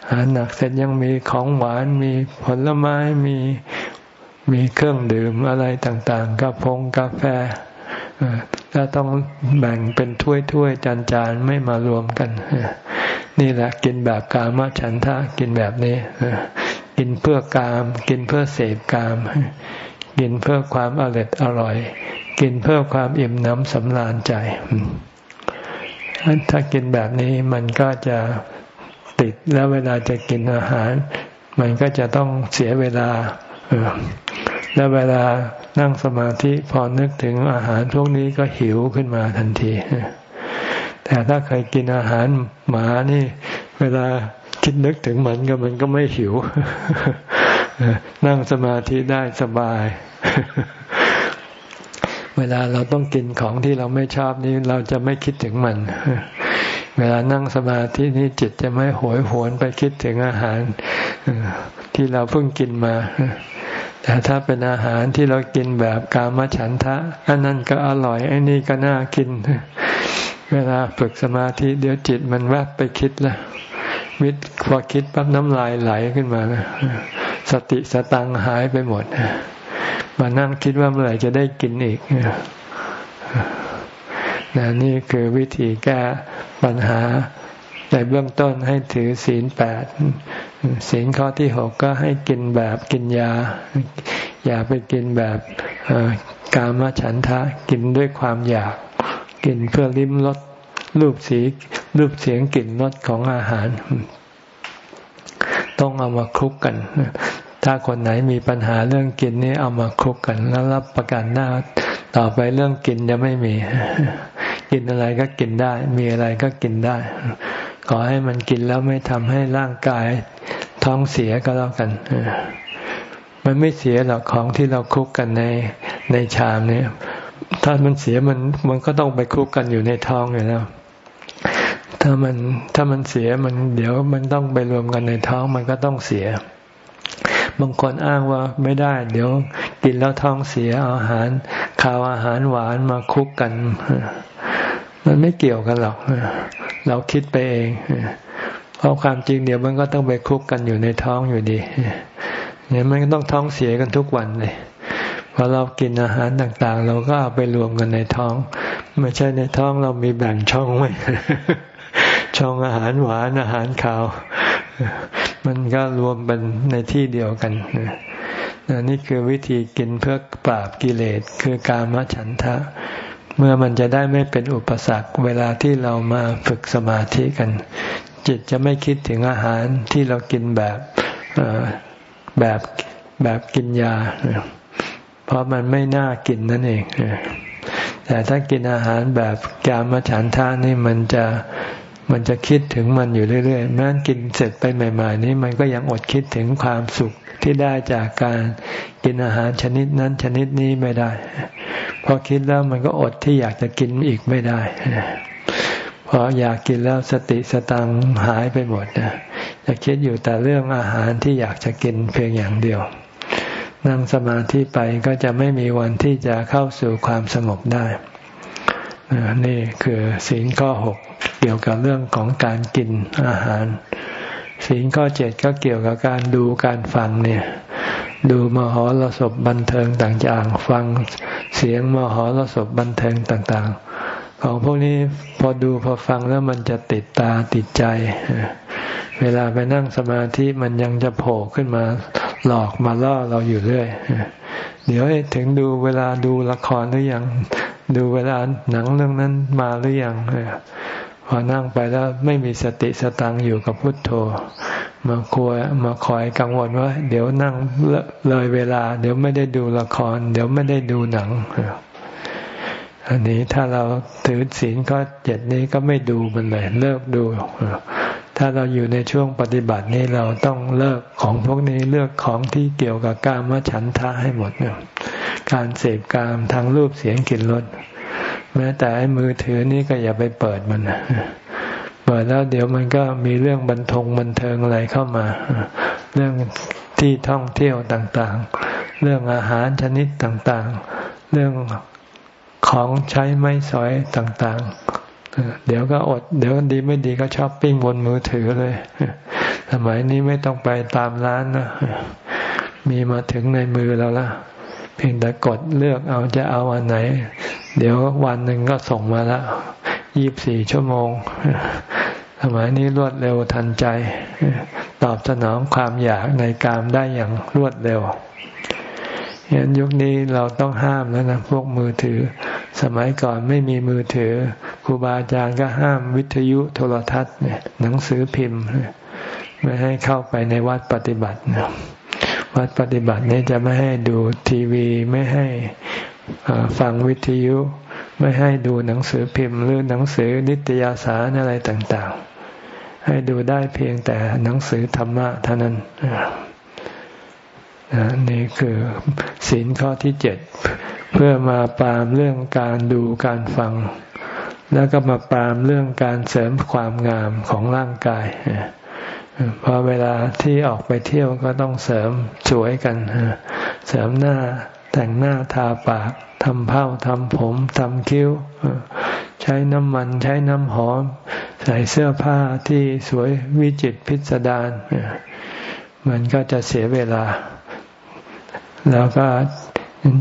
อาหารหนักเสร็จยังมีของหวานมีผลไม้มีมีเครื่องดื่มอะไรต่างๆกาพงกาแฟ ถ้าต้องแบ่งเป็นถ้วยๆจานๆไม่มารวมกัน นี่แหละกินแบบกามฉันทะกินแบบนี้กินเพื่อกาม กินเพื่อเสพกาม กินเพื่อความอร่อยอร่อย กินเพื่อความอิ่มน้ำสำราญใจ ถ้ากินแบบนี้มันก็จะติดแล้วเวลาจะกินอาหาร มันก็จะต้องเสียเวลา แล้วเวลานั่งสมาธิพอนึกถึงอาหารพวกนี้ก็หิวขึ้นมาทันที แต่ถ้าเคยกินอาหารหมานี่ เวลาคิดนึกถึงมันก็มันก็ไม่หิว นั่งสมาธิได้สบาย เวลาเราต้องกินของที่เราไม่ชอบนี่เราจะไม่คิดถึงมันเวลานั่งสมาธินี่จิตจะไม่หวยหวนไปคิดถึงอาหาร ที่เราเพิ่งกินมา แต่ถ้าเป็นอาหารที่เรากินแบบกามฉันทะอันนั้นก็อร่อยไอ้นี่ก็น่ากิน เวลาฝึกสมาธิเดี๋ยวจิตมันแวบไปคิดละวิตพอคิดปั๊บน้ำลายไหลขึ้นมานะสติสตังหายไปหมดมานั่งคิดว่าเมื่อไหร่จะได้กินอีกนะนี่คือวิธีแก้ปัญหา ในเบื้องต้นให้ถือศีลแปดศีลข้อที่หกก็ให้กินแบบกินยา อย่าไปกินแบบกามฉันทะกินด้วยความอยาก กินเพื่อลิ้มรสรูปสีรูปเสียงกลิ่นรสของอาหาร ต้องเอามาคลุกกัน ถ้าคนไหนมีปัญหาเรื่องกินนี่เอามาคลุกกัน แล้วรับประกันหน้าต่อไปเรื่องกินจะไม่มี กินอะไรก็กินได้ มีอะไรก็กินได้ ขอให้มันกินแล้วไม่ทำให้ร่างกายท้องเสียก็แล้วกัน มันไม่เสียหรอกของที่เราคุกกันในในชามเนี่ย ถ้ามันเสียมันมันก็ต้องไปคุกกันอยู่ในท้องอยู่แล้ว ถ้ามันถ้ามันเสียมันเดี๋ยวมันต้องไปรวมกันในท้องมันก็ต้องเสีย บางคนอ้างว่าไม่ได้ เดี๋ยวกินแล้วท้องเสียอาหารข้าวอาหารหวานมาคุกกัน มันไม่เกี่ยวกันหรอก เราคิดไปเอง เพราะความจริงเดี๋ยวมันก็ต้องไปคุกกันอยู่ในท้องอยู่ดีเนี่ยมันก็ต้องท้องเสียกันทุกวันเลยพอเรากินอาหารต่างๆ เราก็เอาไปรวมกันในท้อง ไม่ใช่ในท้องเรามีแบ่งช่องไว้ช่องอาหารหวานอาหารขาว มันก็รวมเป็นในที่เดียวกันนี่คือวิธีกินเพื่อปราบกิเลส คือการมฉันทะ เมื่อมันจะได้ไม่เป็นอุปสรรคเวลาที่เรามาฝึกสมาธิกัน จิตจะไม่คิดถึงอาหารที่เรากินแบบแบบแบบกินยา เพราะมันไม่น่ากินนั่นเองแต่ถ้ากินอาหารแบบกามฉันทานี่มันจะมันจะคิดถึงมันอยู่เรื่อยๆแม้กินเสร็จไปใหม่ๆ นี้มันก็ยังอดคิดถึงความสุขที่ได้จากการกินอาหารชนิดนั้นชนิดนี้ไม่ได้ พอคิดแล้วมันก็อดที่อยากจะกินอีกไม่ได้พออยากกินแล้วสติสตังหายไปหมดนะจะคิดอยู่แต่เรื่องอาหารที่อยากจะกินเพียงอย่างเดียว นั่งสมาธิไปก็จะไม่มีวันที่จะเข้าสู่ความสงบได้ นี่คือศีลข้อหกเกี่ยวกับเรื่องของการกินอาหาร ศีลข้อเจ็ดก็เกี่ยวกับการดูการฟังเนี่ย ดูมหรสพบันเทิงต่างๆฟัง เสียงมหรสพบันเทิงต่างๆ ของพวกนี้พอดูพอฟังแล้วมันจะติดตาติดใจ เวลาไปนั่งสมาธิมันยังจะโผล่ขึ้นมาหลอกมาล่อเราอยู่เรื่อยเดี๋ยวถึงดูเวลาดูละครหรือยัง ดูเวลาหนังเรื่องนั้นมาหรือยัง พอนั่งไปแล้วไม่มีสติสตังอยู่กับพุทโธ มาคอยมาคอยกังวลว่า เดี๋ยวนั่งเลยเวลา เดี๋ยวไม่ได้ดูละคร เดี๋ยวไม่ได้ดูหนัง อันนี้ถ้าเราถือศีลก็เจ็ดนี้ก็ไม่ดูมันเลย เลิกดู ถ้าเราอยู่ในช่วงปฏิบัตินี้เราต้องเลิกของพวกนี้เลือกของที่เกี่ยวกับการมฉันทะให้หมด การเสพกามทางรูปเสียงกลิ่นรส แม้แต่ไอ้มือถือนี่ก็อย่าไปเปิดมันเปิดแล้วเดี๋ยวมันก็มีเรื่องบันทงบันเทิงอะไรเข้ามา เรื่องที่ท่องเที่ยวต่างๆ เรื่องอาหารชนิดต่างๆ เรื่องของใช้ไม้สอยต่างๆ เดี๋ยวก็อด เดี๋ยวดีไม่ดีก็ช้อปปิ้งบนมือถือเลย สมัยนี้ไม่ต้องไปตามร้านนะ มีมาถึงในมือเราละ เพียงแต่กดเลือกเอาจะเอาอันไหน เดี๋ยววันหนึ่งก็ส่งมาแล้วยี่บสี่ชั่วโมงสมัยนี้รวดเร็วทันใจ ตอบสนองความอยากในกามได้อย่างรวดเร็วเห็นยุคนี้เราต้องห้ามแล้วนะพวกมือถือ สมัยก่อนไม่มีมือถือครูบาอาจารย์ก็ห้ามวิทยุโทรทัศน์เนี่ยหนังสือพิมพ์ ไม่ให้เข้าไปในวัดปฏิบัติ วัดปฏิบัตินี้จะไม่ให้ดูทีวีไม่ให้ฟังวิทยุ ไม่ให้ดูหนังสือพิมพ์ หรือหนังสือนิตยสารอะไรต่างๆ ให้ดูได้เพียงแต่หนังสือธรรมะเท่านั้นนี่คือศีลข้อที่เจ็ดเพื่อมาปรามเรื่องการดูการฟัง แล้วก็มาปรามเรื่องการเสริมความงามของร่างกาย พอเวลาที่ออกไปเที่ยวก็ต้องเสริมสวยกัน เสริมหน้าแต่งหน้าทาปากทำเผ้าทำผมทำคิ้ว ใช้น้ำมันใช้น้ำหอม ใส่เสื้อผ้าที่สวยวิจิตพิสดารมันก็จะเสียเวลา แล้วก็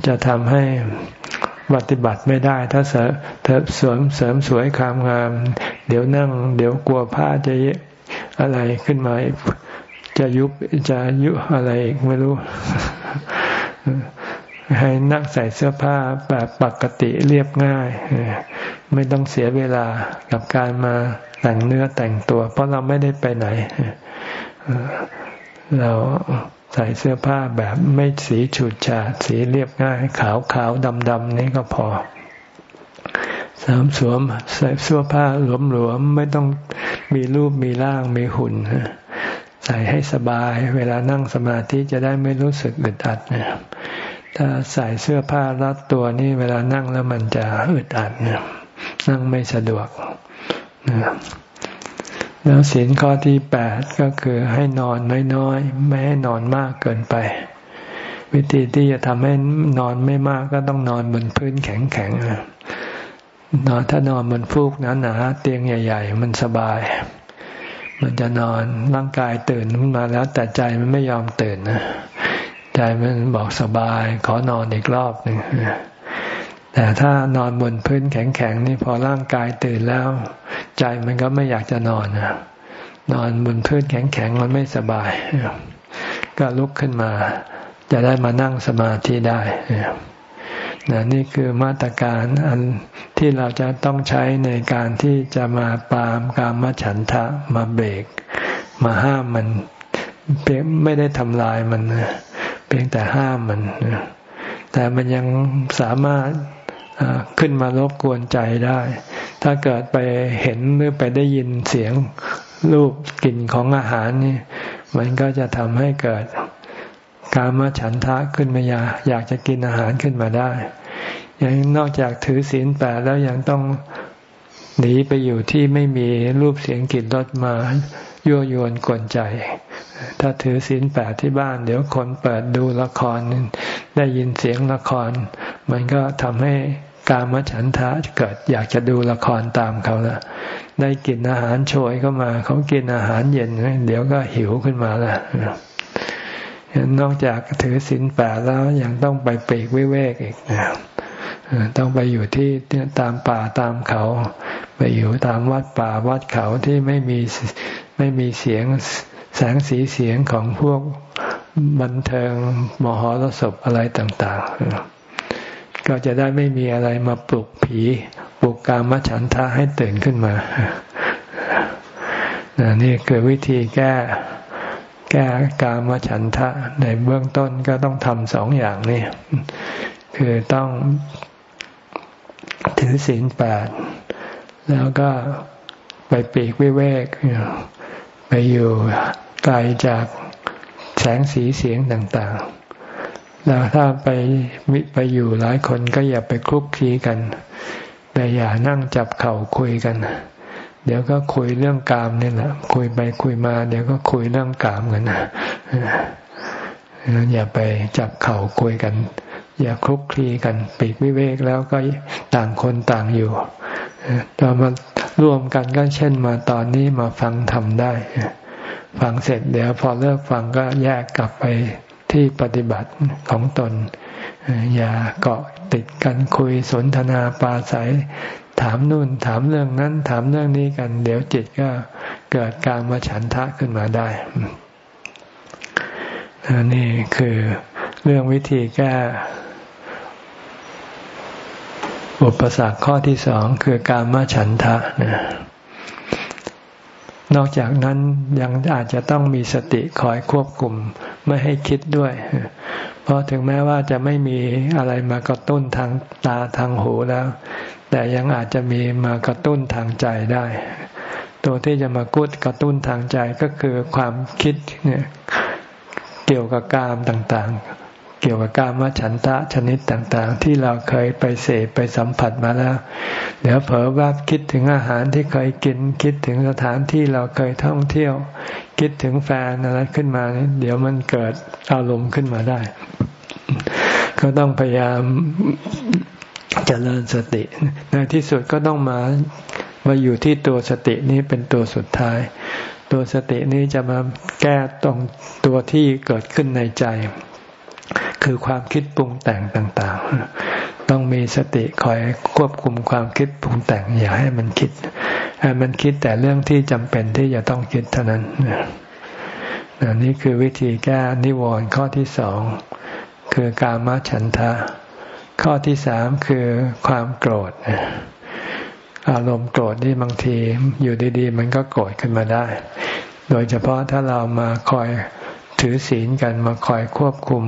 จะทำให้ปฏิบัติไม่ได้ ถ้าเสริมเสริมสวยความงาม เดี๋ยวนั่ง เดี๋ยวกลัวผ้าจะ อะไรขึ้นมาจะยุบจะยุอะไรอีกไม่รู้ ให้นักใส่เสื้อผ้าแบบปกติเรียบง่าย ไม่ต้องเสียเวลากับการมาแต่งเนื้อแต่งตัว เพราะเราไม่ได้ไปไหน เราใส่เสื้อผ้าแบบไม่สีฉูดฉาดสีเรียบง่าย ขาวขาวดำดำนี่ก็พอ สามสวมใส่เสื้อผ้าหลวมๆไม่ต้องมีรูปมีร่างมีหุ่นใส่ให้สบาย เวลานั่งสมาธิจะได้ไม่รู้สึกอึดอัดนี่ยถ้าใส่เสื้อผ้ารัดตัวนี่เวลานั่งแล้วมันจะอึดอัดนี่ยนั่งไม่สะดวกนะแล้วศีลข้อที่แปดก็คือให้นอนน้อยๆ ไม่ให้นอนมากเกินไป วิธีที่จะทำให้นอนไม่มากก็ต้องนอนบนพื้นแข็งๆน นอนถ้านอนบนฟูกหนาๆเตียงใหญ่ ๆ มันสบาย มันจะนอนร่างกายตื่นขึ้นมาแล้ว แต่ใจมันไม่ยอมตื่นนะใจมันบอกสบาย ขอนอนอีกรอบหนึ่งแต่ถ้านอนบนพื้นแข็งๆนี่พอร่างกายตื่นแล้ว ใจมันก็ไม่อยากจะนอนนะนอนบนพื้นแข็งๆมันไม่สบาย ก็ลุกขึ้นมา จะได้มานั่งสมาธิได้ นะนี่คือมาตรการอันที่เราจะต้องใช้ในการที่จะมาปรามกามฉันทะมาเบรก มาห้ามมันเพียงไม่ได้ทำลายมันเพียงแต่ห้ามมัน แต่มันยังสามารถขึ้นมารบกวนใจได้ ถ้าเกิดไปเห็นหรือไปได้ยินเสียงรูปกลิ่นของอาหารนี่ มันก็จะทำให้เกิด กามฉันทะขึ้นมาอยากอยากจะกินอาหารขึ้นมาได้ อยังนอกจากถือศีลแปดแล้วยังต้องหนีไปอยู่ที่ไม่มีรูปเสียงกลิ่นรสมายั่วยวนกวนใจ ถ้าถือศีลแปดที่บ้าน เดี๋ยวคนเปิดดูละคร ได้ยินเสียงละคร มันก็ทำให้กามฉันทะเกิดอยากจะดูละครตามเขาละได้กินอาหารโชยเข้ามา เขากินอาหารเย็น เดี๋ยวก็หิวขึ้นมาละ นอกจากถือศีลแปดแล้วยังต้องไปปีกวิเวกอีกนะต้องไปอยู่ที่ตามป่าตามเขา ไปอยู่ตามวัดป่าวัดเขาที่ไม่มีไม่มีเสียงแสงสีเสียงของพวกบันเทิงมหรสพอะไรต่าง ๆ ก็จะได้ไม่มีอะไรมาปลุกผีปลุกกามฉันทะให้ตื่นขึ้นมานี่คือวิธีแก้ ก้กามฉันทะ ในเบื้องต้นก็ต้องทำสองอย่างนี่คือต้องถือศีลแปดแล้วก็ไปปีกวิเวก ไปอยู่ไกลจากแสงสีเสียงต่าง ๆ แล้วถ้าไปมิไปอยู่หลายคนก็อย่าไปคลุกคลีกัน แต่อย่านั่งจับเข่าคุยกัน เดี๋ยวก็คุยเรื่องกามนี่แหละ คุยไปคุยมา เดี๋ยวก็คุยเรื่องกามกันนะอย่าไปจับเข่าคุยกัน อย่าคลุกคลีกันปีกวิเวกแล้วก็ต่างคนต่างอยู่ตอนมาร่วมกันก็เช่นมาตอนนี้มาฟังทำได้ ฟังเสร็จเดี๋ยวพอเลิกฟังก็แยกกลับไปที่ปฏิบัติของตน อย่าเกาะติดกันคุยสนทนาปาศัย ถามนู่นถามเรื่องนั้น ถามเรื่องนี้กัน เดี๋ยวจิตก็เกิดการมาฉันทะขึ้นมาได้นี่คือเรื่องวิธีแก้อุปสรรคข้อที่สองคือการมาฉันทะนะนอกจากนั้นยังอาจจะต้องมีสติคอยควบคุมไม่ให้คิดด้วย เพราะถึงแม้ว่าจะไม่มีอะไรมากระตุ้นทางตาทางหูแล้ว แต่ยังอาจจะมีมากระตุ้นทางใจได้ ตัวที่จะมากุดกระตุ้นทางใจก็คือความคิดเนี่ยเกี่ยวกับกามต่างๆ เกี่ยวกับกามฉันทะชนิดต่างๆ ที่เราเคยไปเสพไปสัมผัสมาแล้ว เดี๋ยวเผลอว่าคิดถึงอาหารที่เคยกิน คิดถึงสถานที่เราเคยท่องเที่ยว คิดถึงแฟนอะไรขึ้นมา เดี๋ยวมันเกิดอารมณ์ขึ้นมาได้ ก็ต้องพยายาม เจริญสติ ในที่สุดก็ต้องมามาอยู่ที่ตัวสตินี้เป็นตัวสุดท้าย ตัวสตินี้จะมาแก้ตรงตัวที่เกิดขึ้นในใจ คือความคิดปรุงแต่งต่างๆ ต้องมีสติคอยควบคุมความคิดปรุงแต่ง อย่าให้มันคิดให้มันคิดแต่เรื่องที่จำเป็นที่จะต้องคิดเท่านั้นนี่คือวิธีแก้นิวรณ์ข้อที่สอง คือกามฉันทะ ข้อที่สามคือความโกรธ อารมณ์โกรธนี่บางทีอยู่ดีๆ มันก็โกรธขึ้นมาได้ โดยเฉพาะถ้าเรามาคอยถือศีลกันมาคอยควบคุม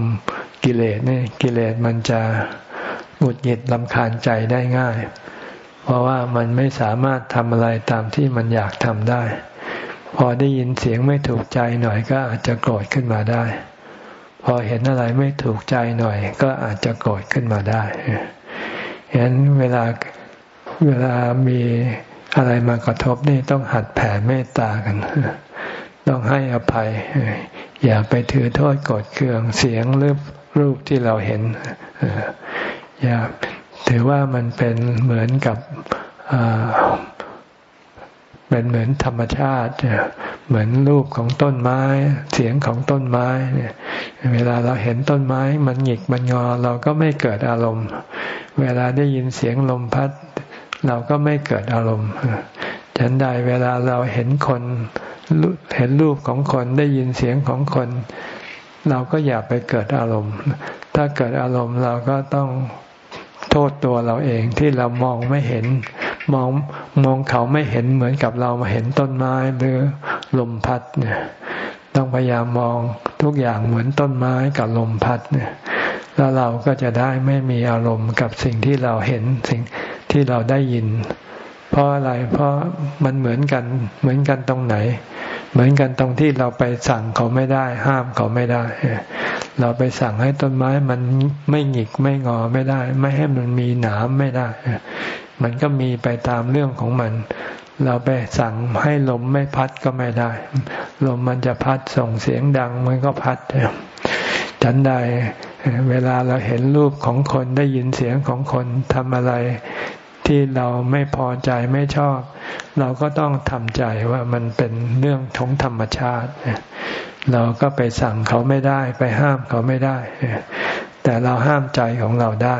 กิเลสนี่กิเลสมันจะหงุดหงิดลำคาญใจได้ง่าย เพราะว่ามันไม่สามารถทำอะไรตามที่มันอยากทำได้ พอได้ยินเสียงไม่ถูกใจหน่อยก็อาจจะโกรธขึ้นมาได้ พอเห็นอะไรไม่ถูกใจหน่อย ก็อาจจะโกรธขึ้นมาได้ฉะนั้นเวลาเวลามีอะไรมากระทบนี่ต้องหัดแผ่เมตตากัน ต้องให้อภัย อย่าไปถือโทษกดเคืองเสียงหรือรูปที่เราเห็น อย่าถือว่ามันเป็นเหมือนกับ เป็นเหมือนธรรมชาติ เหมือนรูปของต้นไม้ เสียงของต้นไม้เนี่ย เวลาเราเห็นต้นไม้ มันหงิกมันงอ เราก็ไม่เกิดอารมณ์ เวลาได้ยินเสียงลมพัด เราก็ไม่เกิดอารมณ์ฉันใดเวลาเราเห็นคน เห็นรูปของคนได้ยินเสียงของคน เราก็อย่าไปเกิดอารมณ์ ถ้าเกิดอารมณ์เราก็ต้องโทษตัวเราเองที่เรามองไม่เห็น มองมองเขาไม่เห็นเหมือนกับเรามาเห็นต้นไม้หรือลมพัดเนี่ย ต้องพยายามมองทุกอย่างเหมือนต้นไม้กับลมพัดเนี่ย แล้วเราก็จะได้ไม่มีอารมณ์กับสิ่งที่เราเห็นสิ่งที่เราได้ยิน เพราะอะไรเพราะมันเหมือนกันเหมือนกันตรงไหน เหมือนกันตรงที่เราไปสั่งเขาไม่ได้ ห้ามเขาไม่ได้เราไปสั่งให้ต้นไม้มันไม่หงิกไม่งอไม่ได้ ไม่ให้มันมีหนามไม่ได้ มันก็มีไปตามเรื่องของมัน เราไปสั่งให้ลมไม่พัดก็ไม่ได้ ลมมันจะพัดส่งเสียงดังมันก็พัดฉันใดเวลาเราเห็นรูปของคนได้ยินเสียงของคนทำอะไรที่เราไม่พอใจไม่ชอบ เราก็ต้องทำใจว่ามันเป็นเรื่องของธรรมชาติ เราก็ไปสั่งเขาไม่ได้ ไปห้ามเขาไม่ได้ แต่เราห้ามใจของเราได้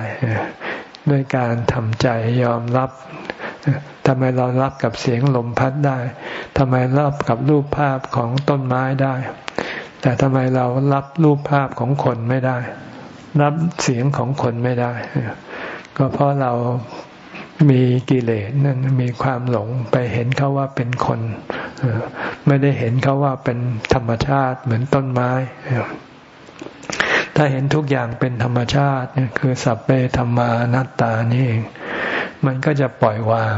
ด้วยการทำใจยอมรับทำไมเรารับกับเสียงลมพัดได้ทำไมรับกับรูปภาพของต้นไม้ได้ แต่ทำไมเรารับรูปภาพของคนไม่ได้ รับเสียงของคนไม่ได้ ก็เพราะเรามีกิเลสนั่นมีความหลงไปเห็นเขาว่าเป็นคน ไม่ได้เห็นเขาว่าเป็นธรรมชาติเหมือนต้นไม้ ถ้าเห็นทุกอย่างเป็นธรรมชาติคือสัพเพธรรมานัตตานี่เองมันก็จะปล่อยวาง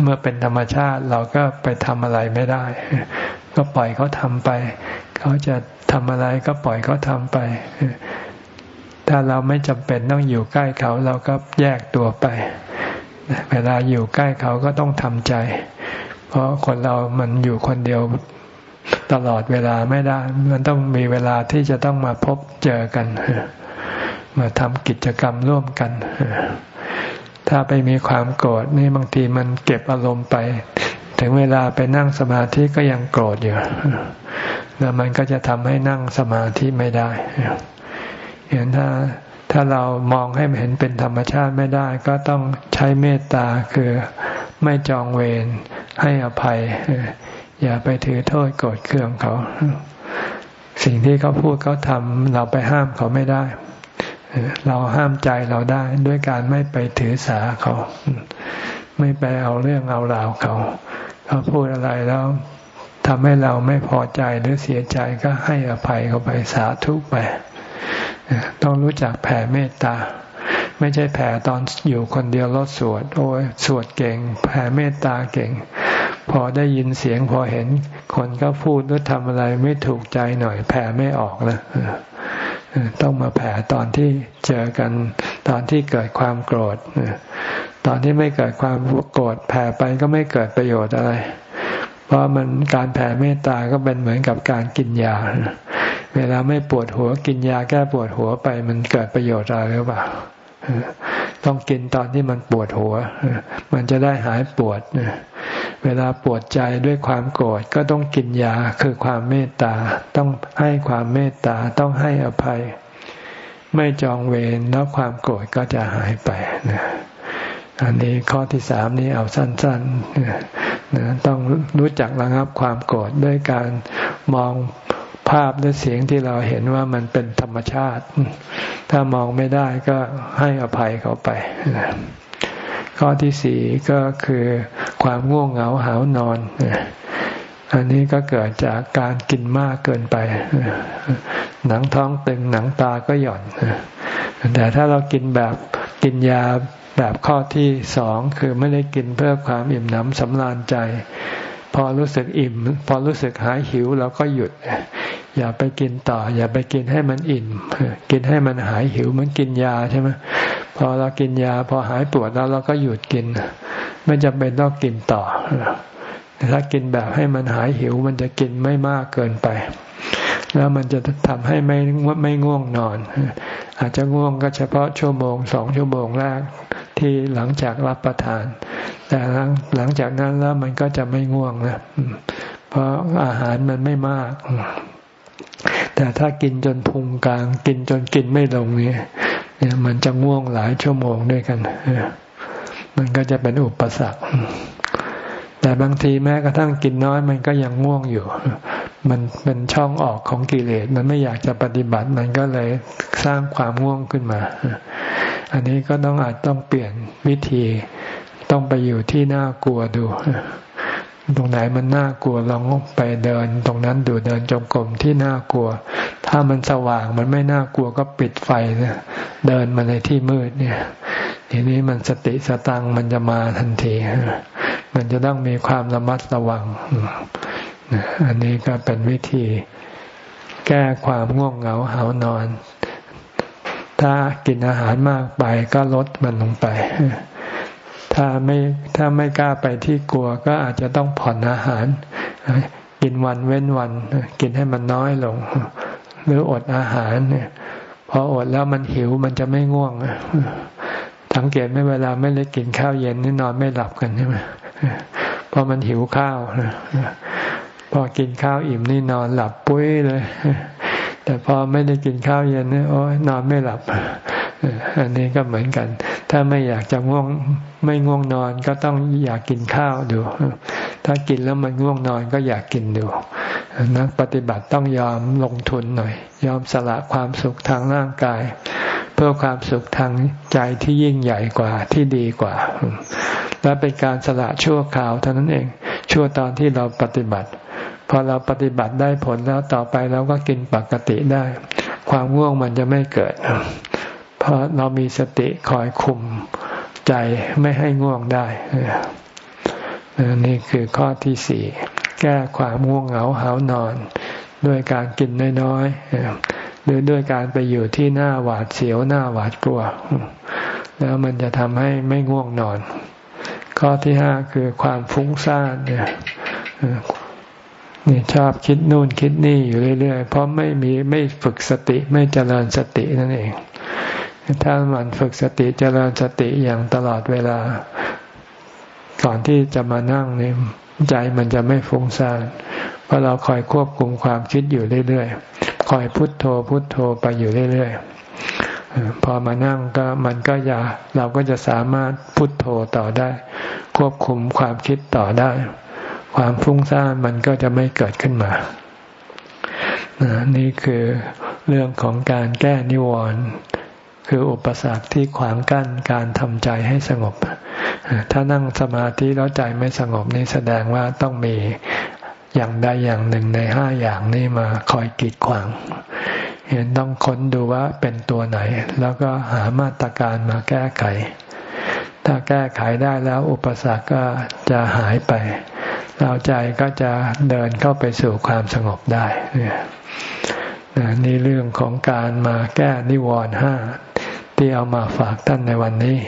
เมื่อเป็นธรรมชาติเราก็ไปทำอะไรไม่ได้ ก็ปล่อยเขาทำไป เขาจะทำอะไรก็ปล่อยเขาทำไป ถ้าเราไม่จำเป็นต้องอยู่ใกล้เขา เราก็แยกตัวไป เวลาอยู่ใกล้เขาก็ต้องทำใจ เพราะคนเรามันอยู่คนเดียว ตลอดเวลาไม่ได้ มันต้องมีเวลาที่จะต้องมาพบเจอกัน มาทำกิจกรรมร่วมกัน ถ้าไปมีความโกรธนี่บางทีมันเก็บอารมณ์ไป ถึงเวลาไปนั่งสมาธิก็ยังโกรธอยู่ แล้วมันก็จะทำให้นั่งสมาธิไม่ได้เห็นถ้าถ้าเรามองให้เห็นเป็นธรรมชาติไม่ได้ ก็ต้องใช้เมตตาคือไม่จองเวรให้อภัย อย่าไปถือโทษโกรธเคืองเขา สิ่งที่เขาพูดเขาทำเราไปห้ามเขาไม่ได้ เราห้ามใจเราได้ด้วยการไม่ไปถือสาเขา ไม่ไปเอาเรื่องเอาราวเขา เขาพูดอะไรแล้วทำให้เราไม่พอใจหรือเสียใจก็ให้อภัยเขาไปสาธุไป ต้องรู้จักแผ่เมตตา ไม่ใช่แผ่ตอนอยู่คนเดียวรถสวด โอ้ยสวดเก่ง แผ่เมตตาเก่ง พอได้ยินเสียงพอเห็น คนก็พูดหรือทำอะไรไม่ถูกใจหน่อย แผ่ไม่ออกนะต้องมาแผ่ตอนที่เจอกัน ตอนที่เกิดความโกรธตอนที่ไม่เกิดความโกรธแผ่ไปก็ไม่เกิดประโยชน์อะไร เพราะมันการแผ่เมตตาก็เป็นเหมือนกับการกินยา เวลาไม่ปวดหัวกินยาแก้ปวดหัวไปมันเกิดประโยชน์อะไรหรือเปล่า ต้องกินตอนที่มันปวดหัว มันจะได้หายปวด เวลาปวดใจด้วยความโกรธก็ต้องกินยาคือความเมตตา ต้องให้ความเมตตาต้องให้อภัย ไม่จองเวรแล้วความโกรธก็จะหายไปนะอันนี้ข้อที่สามนี้เอาสั้นๆนะต้องรู้จักระงับความโกรธด้วยการมอง ภาพและเสียงที่เราเห็นว่ามันเป็นธรรมชาติ ถ้ามองไม่ได้ก็ให้อภัยเขาไป ข้อที่สี่ก็คือความง่วงเหงาหานอน อันนี้ก็เกิดจากการกินมากเกินไป หนังท้องตึงหนังตาก็หย่อน แต่ถ้าเรากินแบบกินยาแบบข้อที่สองคือไม่ได้กินเพื่อความอิ่มหนำสำราญใจ พอรู้สึกอิ่ม พอรู้สึกหายหิวเราก็หยุด อย่าไปกินต่อ อย่าไปกินให้มันอิ่ม กินให้มันหายหิวมันกินยาใช่ไหมพอเรากินยา พอหายปวดแล้วเราก็หยุดกิน ไม่จำเป็นต้องกินต่อถ้ากินแบบให้มันหายหิว มันจะกินไม่มากเกินไป แล้วมันจะทำให้ไม่ไม่ง่วงนอน อาจจะง่วงก็เฉพาะชั่วโมงสองชั่วโมงแรก ที่หลังจากรับประทาน แต่หลังหลังจากนั้นแล้วมันก็จะไม่ง่วงนะเพราะอาหารมันไม่มาก แต่ถ้ากินจนพุงกลาง กินจนกินไม่ลงเนี่ยเนี่ยมันจะง่วงหลายชั่วโมงด้วยกันมันก็จะเป็นอุปสรรค แต่บางทีแม้กระทั่งกินน้อย มันก็ยังง่วงอยู่ มันเป็นช่องออกของกิเลส มันไม่อยากจะปฏิบัติ มันก็เลยสร้างความง่วงขึ้นมา อันนี้ก็ต้องอาจต้องเปลี่ยนวิธีต้องไปอยู่ที่น่ากลัวดู ตรงไหนมันน่ากลัวลองไปเดิน ตรงนั้นดูเดินจงกรมที่น่ากลัว ถ้ามันสว่างมันไม่น่ากลัวก็ปิดไฟนะเดินมาในที่มืดเนี่ยทีนี้มันสติสตังมันจะมาทันทีมันจะต้องมีความระมัดระวังอันนี้ก็เป็นวิธี แก้ความง่วงเหงาหานอน ถ้ากินอาหารมากไปก็ลดมันลงไป ถ้าไม่ถ้าไม่กล้าไปที่กลัวก็อาจจะต้องผ่อนอาหาร กินวันเว้นวัน กินให้มันน้อยลง หรืออดอาหารเนี่ยพออดแล้วมันหิวมันจะไม่ง่วงสังเกตไหมเวลาไม่ได้กินข้าวเย็นนี่นอนไม่หลับกันใช่ไหมพอมันหิวข้าวพอกินข้าวอิ่มนี่นอนหลับปุ้ยเลย แต่พอไม่ได้กินข้าวเย็นนี่โอ้ยนอนไม่หลับอันนี้ก็เหมือนกัน ถ้าไม่อยากจะง่วงไม่ง่วงนอนก็ต้องอยากกินข้าวดู ถ้ากินแล้วมันง่วงนอนก็อยากกินดูนักปฏิบัติต้องยอมลงทุนหน่อย ยอมสละความสุขทางร่างกาย เพื่อความสุขทางใจที่ยิ่งใหญ่กว่าที่ดีกว่า และเป็นการสละชั่วคราวเท่านั้นเอง ชั่วตอนที่เราปฏิบัติ พอเราปฏิบัติได้ผลแล้วต่อไปเราก็กินปกติได้ ความง่วงมันจะไม่เกิด เพราะเรามีสติคอยคุมใจไม่ให้ง่วงได้นี่คือข้อที่สี่แก้ความง่วงเหงาหานอน ด้วยการกินน้อยๆหรือด้วยการไปอยู่ที่หน้าหวาดเสียวหน้าหวาดกลัว แล้วมันจะทำให้ไม่ง่วงนอน ข้อที่ห้าคือความฟุ้งซ่านเนี่ย นี่ชอบคิดนู่นคิดนี่อยู่เรื่อยๆ เพราะไม่มีไม่ฝึกสติไม่เจริญสตินั่นเอง ถ้ามันฝึกสติเจริญสติอย่างตลอดเวลา ก่อนที่จะมานั่งนี่ใจมันจะไม่ฟุ้งซ่านเพราะเราคอยควบคุมความคิดอยู่เรื่อยๆ คอยพุโทโธพุโทโธไปอยู่เรื่อยๆ พอมานั่งก็มันก็อยาเราก็จะสามารถพุโทโธต่อได้ ควบคุมความคิดต่อได้ ความฟุ้งซ่านมันก็จะไม่เกิดขึ้นมา นี่คือเรื่องของการแก้นิวรณ์คืออุปสรรคที่ขวางกั้นการทำใจให้สงบ ถ้านั่งสมาธิแล้วใจไม่สงบนี่แสดงว่าต้องมีอย่างใดอย่างหนึ่งในห้าอย่างนี้มาคอยกีดขวาง เห็นต้องค้นดูว่าเป็นตัวไหน แล้วก็หามาตรการมาแก้ไข ถ้าแก้ไขได้แล้วอุปสรรคก็จะหายไป เราใจก็จะเดินเข้าไปสู่ความสงบได้นี่เรื่องของการมาแก้นิวรณ์ห้าที่เอามาฝากท่านในวันนี้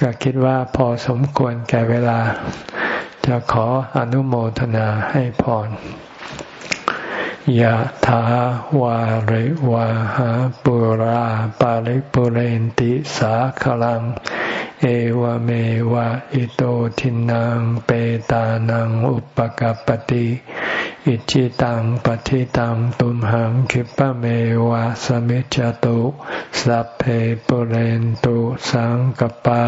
ก็คิดว่าพอสมควรแก่เวลา จะขออนุโมทนาให้พร ยะถาวาริวาหาปุราปาริปุเรนติสาคลัง เอวเมวะอิโตทินังเปตานังอุปกัรปติอิจิตังปฏิตังตุมหังคิปะเมวะสมิจจตุสัพเพปุเรนตุสังกปา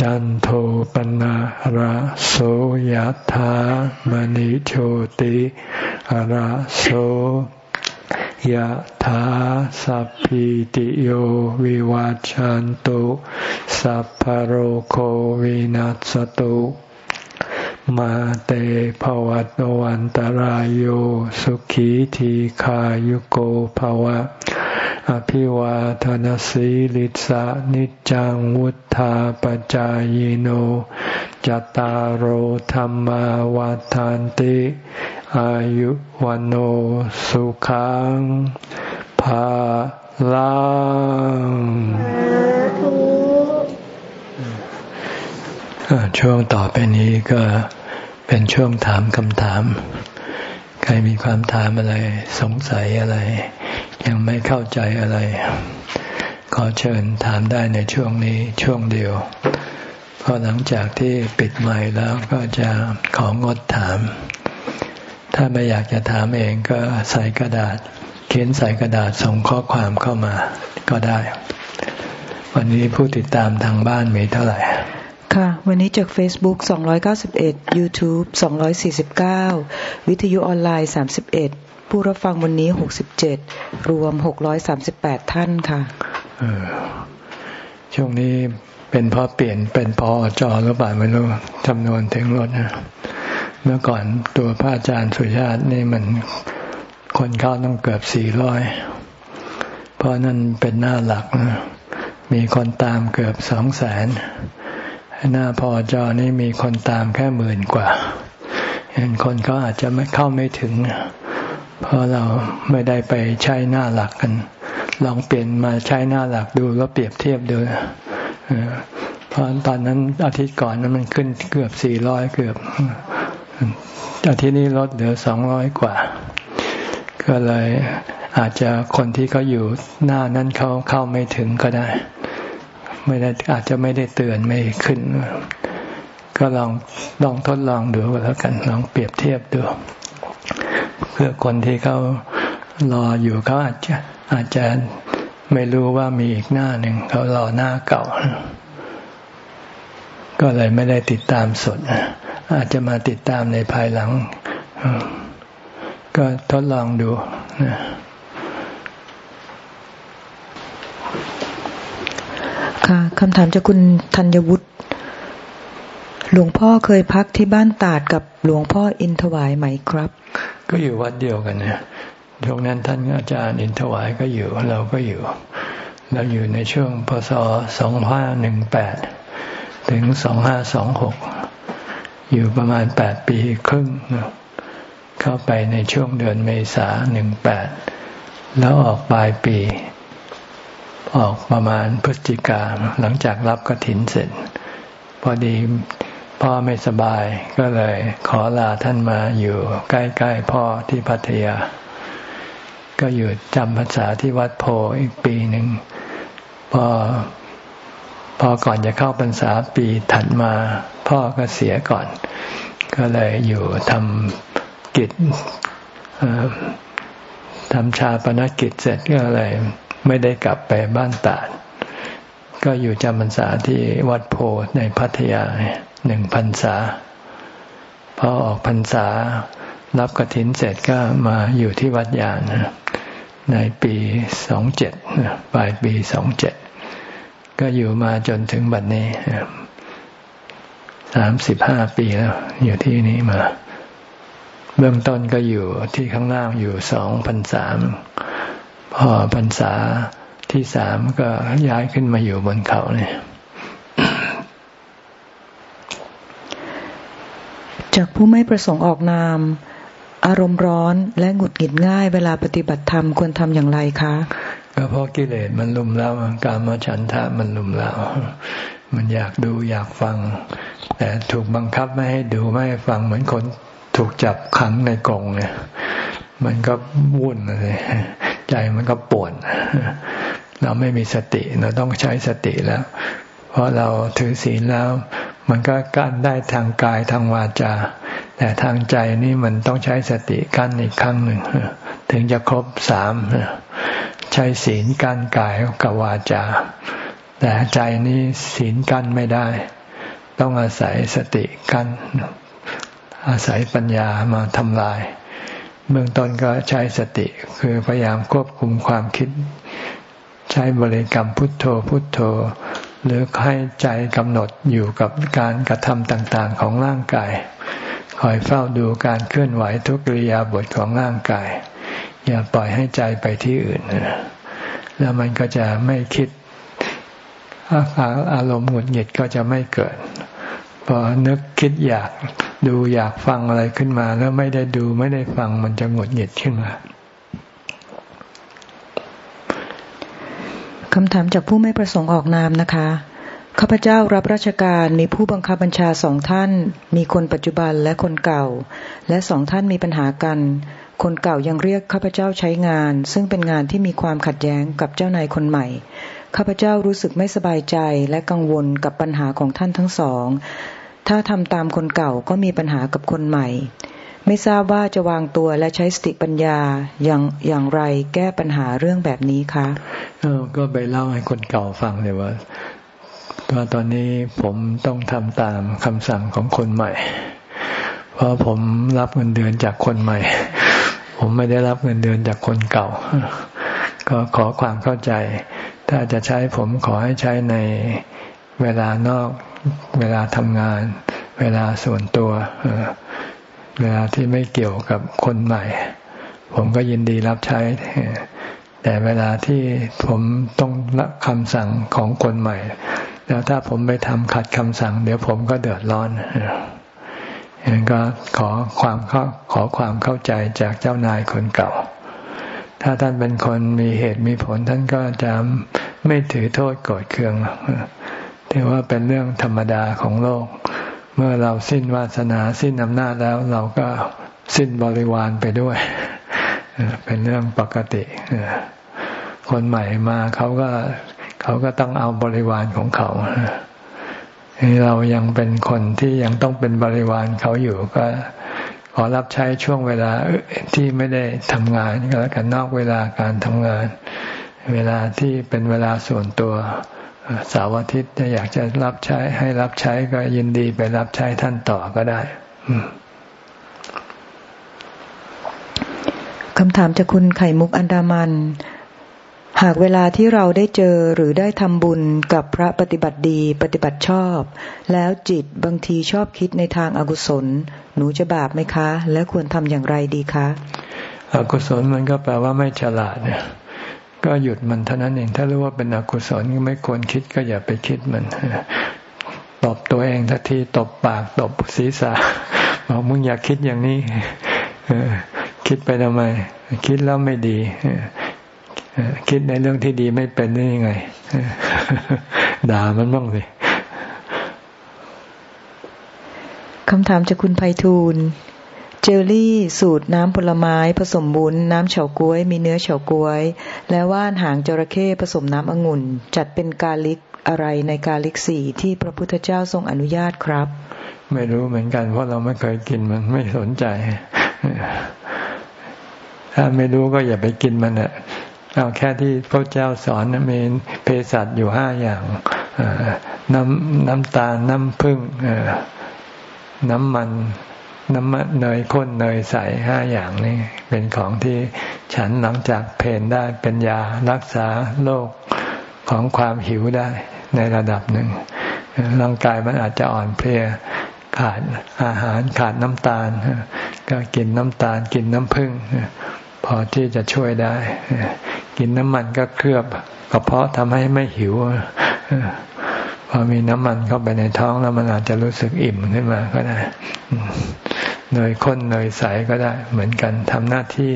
จันโทปนะระโสยธามณิโชติระโสยถาสัพพิติโยวิวัจจันตุสัพพโรโควินัสตุมาเตภวัตวันตารโยสุขีทีขายุโกภวะ อภิวาทานสีลิสานิจังวุธาปจายโนจตารโหธรรมวาทานติ อายุวันโอสุขังภาลังช่วงต่อไปนี้ก็เป็นช่วงถามคำถาม ใครมีความถามอะไร สงสัยอะไร ยังไม่เข้าใจอะไร ขอเชิญถามได้ในช่วงนี้ช่วงเดียวพอหลังจากที่ปิดไมค์แล้วก็จะของงดถาม ถ้าไม่อยากจะถามเองก็ใส่กระดาษ เขียนใส่กระดาษส่งข้อความเข้ามาก็ได้ วันนี้ผู้ติดตามทางบ้านมีเท่าไหร่ ค่ะ วันนี้จาก Facebook 291 YouTube 249 วิทยุออนไลน์ 31 ผู้รับฟังวันนี้ 67 รวม 638 ท่านค่ะช่วงนี้เป็นพอเปลี่ยนเป็นพอจอหรือเปล่าไม่รู้จำนวนถึงรถนะเมื่อก่อนตัวพระอาจารย์สุชาตินี่มันคนเข้าต้องเกือบสี่ร้อยเพราะนั่นเป็นหน้าหลักนะมีคนตามเกือบสองแสน หน้าพอจอนี่มีคนตามแค่หมื่นกว่าเห็นคนเขาอาจจะไม่เข้าไม่ถึง เพราะเราไม่ได้ไปใช้หน้าหลักกัน ลองเปลี่ยนมาใช้หน้าหลักดูแล้วเปรียบเทียบดูเพราะตอนนั้นอาทิตย์ก่อนนั้นมันขึ้นเกือบสี่ร้อยเกือบอาทิตย์นี้ลดเหลือสองร้อยกว่า ก็เลยอาจจะคนที่เขาอยู่หน้านั้นเขาเข้าไม่ถึงก็ได้ ไม่ได้อาจจะไม่ได้เตือนไม่ขึ้น ก็ลองลองทดลองดูแล้วกันลองเปรียบเทียบดู เพื่อคนที่เขารออยู่เขาอาจจะอาจจะไม่รู้ว่ามีอีกหน้าหนึ่งเขารอหน้าเก่า ก็เลยไม่ได้ติดตามสด อาจจะมาติดตามในภายหลัง ก็ทดลองดู ค่ะคำถามจากคุณธัญวุฒิหลวงพ่อเคยพักที่บ้านตาดกับหลวงพ่ออินทวายไหมครับ ก็อยู่วัดเดียวกันเนี่ยช่วงนั้นท่านอาจารย์อินทวายก็อยู่เราก็อยู่ เราอยู่ในช่วงพศสองห้าหนึ่งแปดถึงสองห้าสองหกอยู่ประมาณแปดปีครึ่ง เข้าไปในช่วงเดือนเมษาหนึ่งแปดแล้วออกปลายปี ออกประมาณพฤศจิกาหลังจากรับกระถินเสร็จ พอดีพ่อไม่สบายก็เลยขอลาท่านมาอยู่ใกล้ๆพ่อที่พัทยา ก็อยู่จำพรรษาที่วัดโพอีกปีหนึ่งพอพอก่อนจะเข้าพรรษาปีถัดมา พ่อก็เสียก่อน ก็เลยอยู่ทำกิจทำชาปนกิจเสร็จก็เลย ไม่ได้กลับไปบ้านตาด ก็อยู่จำพรรษาที่วัดโพในพัทยาหนึ่งพรรษา พอออกพรรษารับกระถินเสร็จก็มาอยู่ที่วัดยานในปีสองเจ็ดปลายปีสองเจ็ดก็อยู่มาจนถึงบัดนี้สามสิบห้าปีแล้ว อยู่ที่นี้มา เบื้องต้นก็อยู่ที่ข้างล่างอยู่สองพรรษาม พอพรรษาที่สามก็ย้ายขึ้นมาอยู่บนเขาเนี่ยจากผู้ไม่ประสงค์ออกนาม อารมณ์ร้อนและหงุดหงิดง่าย เวลาปฏิบัติธรรมควรทำอย่างไรคะก็เพราะกิเลสมันลุมแล้วการมาฉันทะมันลุมแล้วมันอยากดูอยากฟัง แต่ถูกบังคับไม่ให้ดูไม่ให้ฟังเหมือนคนถูกจับขังในกรงเนี่ย มันก็วุ่นเลยใจมันก็ปวดเราไม่มีสติเราต้องใช้สติแล้ว เพราะเราถือศีลแล้ว มันก็กั้นได้ทางกายทางวาจา แต่ทางใจนี่มันต้องใช้สติกั้นอีกครั้งหนึ่งถึงจะครบสามใช้ศีลกั้นกายกับวาจา แต่ใจนี้ศีลกั้นไม่ได้ ต้องอาศัยสติกั้นอาศัยปัญญามาทำลาย เบื้องต้นก็ใช้สติคือพยายามควบคุมความคิด ใช้บริกรรมพุทโธพุทโธ หรือให้ใจกำหนดอยู่กับการกระทำต่างๆของร่างกาย คอยเฝ้าดูการเคลื่อนไหวทุกิริยาบทของร่างกาย อย่าปล่อยให้ใจไปที่อื่น แล้วมันก็จะไม่คิดอารมณ์หงุดหงิดก็จะไม่เกิดพอนึกคิดอยาก ดูอยากฟังอะไรขึ้นมา แล้วไม่ได้ดูไม่ได้ฟังมันจะหงุดหงิดขึ้นมาคำถามจากผู้ไม่ประสงค์ออกนามนะคะ ข้าพเจ้ารับราชการมีผู้บังคับบัญชาสองท่าน มีคนปัจจุบันและคนเก่า และสองท่านมีปัญหากัน คนเก่ายังเรียกข้าพเจ้าใช้งาน ซึ่งเป็นงานที่มีความขัดแย้งกับเจ้านายคนใหม่ ข้าพเจ้ารู้สึกไม่สบายใจและกังวลกับปัญหาของท่านทั้งสอง ถ้าทำตามคนเก่าก็มีปัญหากับคนใหม่ ไม่ทราบว่าจะวางตัวและใช้สติปัญญาอย่างอย่างไรแก้ปัญหาเรื่องแบบนี้คะก็ไปเล่าให้คนเก่าฟังเลยว่าว่าตอนนี้ผมต้องทำตามคำสั่งของคนใหม่ เพราะผมรับเงินเดือนจากคนใหม่ ผมไม่ได้รับเงินเดือนจากคนเก่า ก็ขอความเข้าใจ ถ้าจะใช้ผมขอให้ใช้ในเวลานอก เวลาทำงาน เวลาส่วนตัว เวลาที่ไม่เกี่ยวกับคนใหม่ ผมก็ยินดีรับใช้ แต่เวลาที่ผมต้องรับคำสั่งของคนใหม่ แล้วถ้าผมไปทำขัดคำสั่ง เดี๋ยวผมก็เดือดร้อนยังก็ขอความขอความเข้าใจจากเจ้านายคนเก่า ถ้าท่านเป็นคนมีเหตุมีผลท่านก็จะไม่ถือโทษโกรธเคือง ถือว่าเป็นเรื่องธรรมดาของโลก เมื่อเราสิ้นวาสนาสิ้นอำนาจแล้วเราก็สิ้นบริวารไปด้วย เป็นเรื่องปกติคนใหม่มาเขาก็เขาก็ต้องเอาบริวารของเขาเรายังเป็นคนที่ยังต้องเป็นบริวารเขาอยู่ก็ขอรับใช้ช่วงเวลาที่ไม่ได้ทำงานก็แล้วกันนอกเวลาการทำงาน เวลาที่เป็นเวลาส่วนตัว สาวอาทิตย์อยากจะรับใช้ให้รับใช้ก็ยินดีไปรับใช้ท่านต่อก็ได้คำถามจากคุณไข่มุกอันดามัน หากเวลาที่เราได้เจอหรือได้ทำบุญกับพระปฏิบัติดีปฏิบัติชอบ แล้วจิตบางทีชอบคิดในทางอากุศล หนูจะบาปไหมคะ และควรทำอย่างไรดีคะ อกุศลมันก็แปลว่าไม่ฉลาดเนี่ย ก็หยุดมันเท่านั้นเอง ถ้ารู้ว่าเป็นอกุศลไม่ควรคิดก็อย่าไปคิดมันตบตัวเองทันทีตบปากตบศีรษะบอกมึงอยากคิดอย่างนี้คิดไปทำไม คิดแล้วไม่ดีคิดในเรื่องที่ดีไม่เป็นได้ยังไงด่ามันบ้างสิคำถามจากคุณไพฑูรย์ เจลลี่สูตรน้ำผลไม้ผสมบุญน้ำเฉาก๊วย มีเนื้อเฉาก๊วย และว่านหางจระเข้ผสมน้ำองุ่น จัดเป็นกาลิกอะไรในกาลิกสี่ที่พระพุทธเจ้าทรงอนุญาตครับ ไม่รู้เหมือนกันเพราะเราไม่เคยกินมันไม่สนใจ ถ้าไม่รู้ก็อย่าไปกินมันอะเอาแค่ที่พระเจ้าสอนมีเภสัชอยู่ห้าอย่างน้ำน้ำตาลน้ำผึ้งน้ำมัน น้ำมันเนยข้นเนยใสห้าอย่างนี้เป็นของที่ฉันหลังจากเพนได้เป็นยารักษาโรคของความหิวได้ในระดับหนึ่งร่างกายมันอาจจะอ่อนเพลียขาดอาหารขาดน้ำตาล ก็กินน้ำตาลกินน้ำผึ้งพอที่จะช่วยได้ กินน้ำมันก็เคลือบกระเพาะทำให้ไม่หิวพอมีน้ำมันเข้าไปในท้องแล้วมันอาจจะรู้สึกอิ่มขึ้นมาก็ได้ เนยข้นเนยใสก็ได้เหมือนกันทำหน้าที่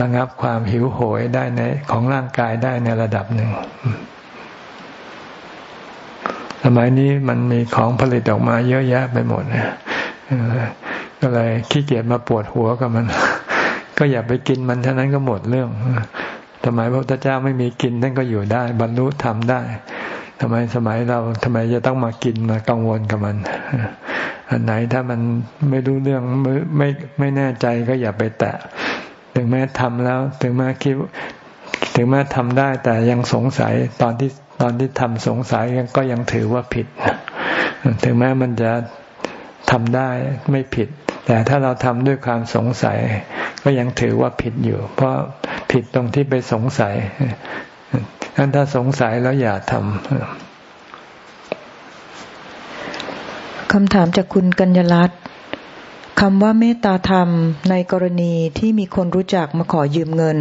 ระงับความหิวโหยได้ในของร่างกายได้ในระดับหนึ่ง สมัยนี้มันมีของผลิตออกมาเยอะแยะไปหมดนะก็เลยขี้เกียจมาปวดหัวกับมัน ก็อย่าไปกินมันเท่านั้นก็หมดเรื่องสมัยพระพุทธเจ้าไม่มีกินท่านก็อยู่ได้ บรรลุธรรมได้ ทำไมสมัยเราทำไมจะต้องมากินมากังวลกับมัน อันไหนถ้ามันไม่รู้เรื่องไม่ไม่ไม่แน่ใจก็อย่าไปแตะ ถึงแม้ทำแล้ว ถึงแม้คิดถึงแม้ทำได้แต่ยังสงสัยตอนที่ตอนที่ทำสงสัยก็ยังถือว่าผิด ถึงแม้มันจะทำได้ไม่ผิด แต่ถ้าเราทำด้วยความสงสัย ก็ยังถือว่าผิดอยู่ เพราะผิดตรงที่ไปสงสัย งั้นถ้าสงสัยแล้วอย่าทำคำถามจากคุณกัญญรัตน์คำว่าเมตตาธรรมในกรณีที่มีคนรู้จักมาขอยืมเงิน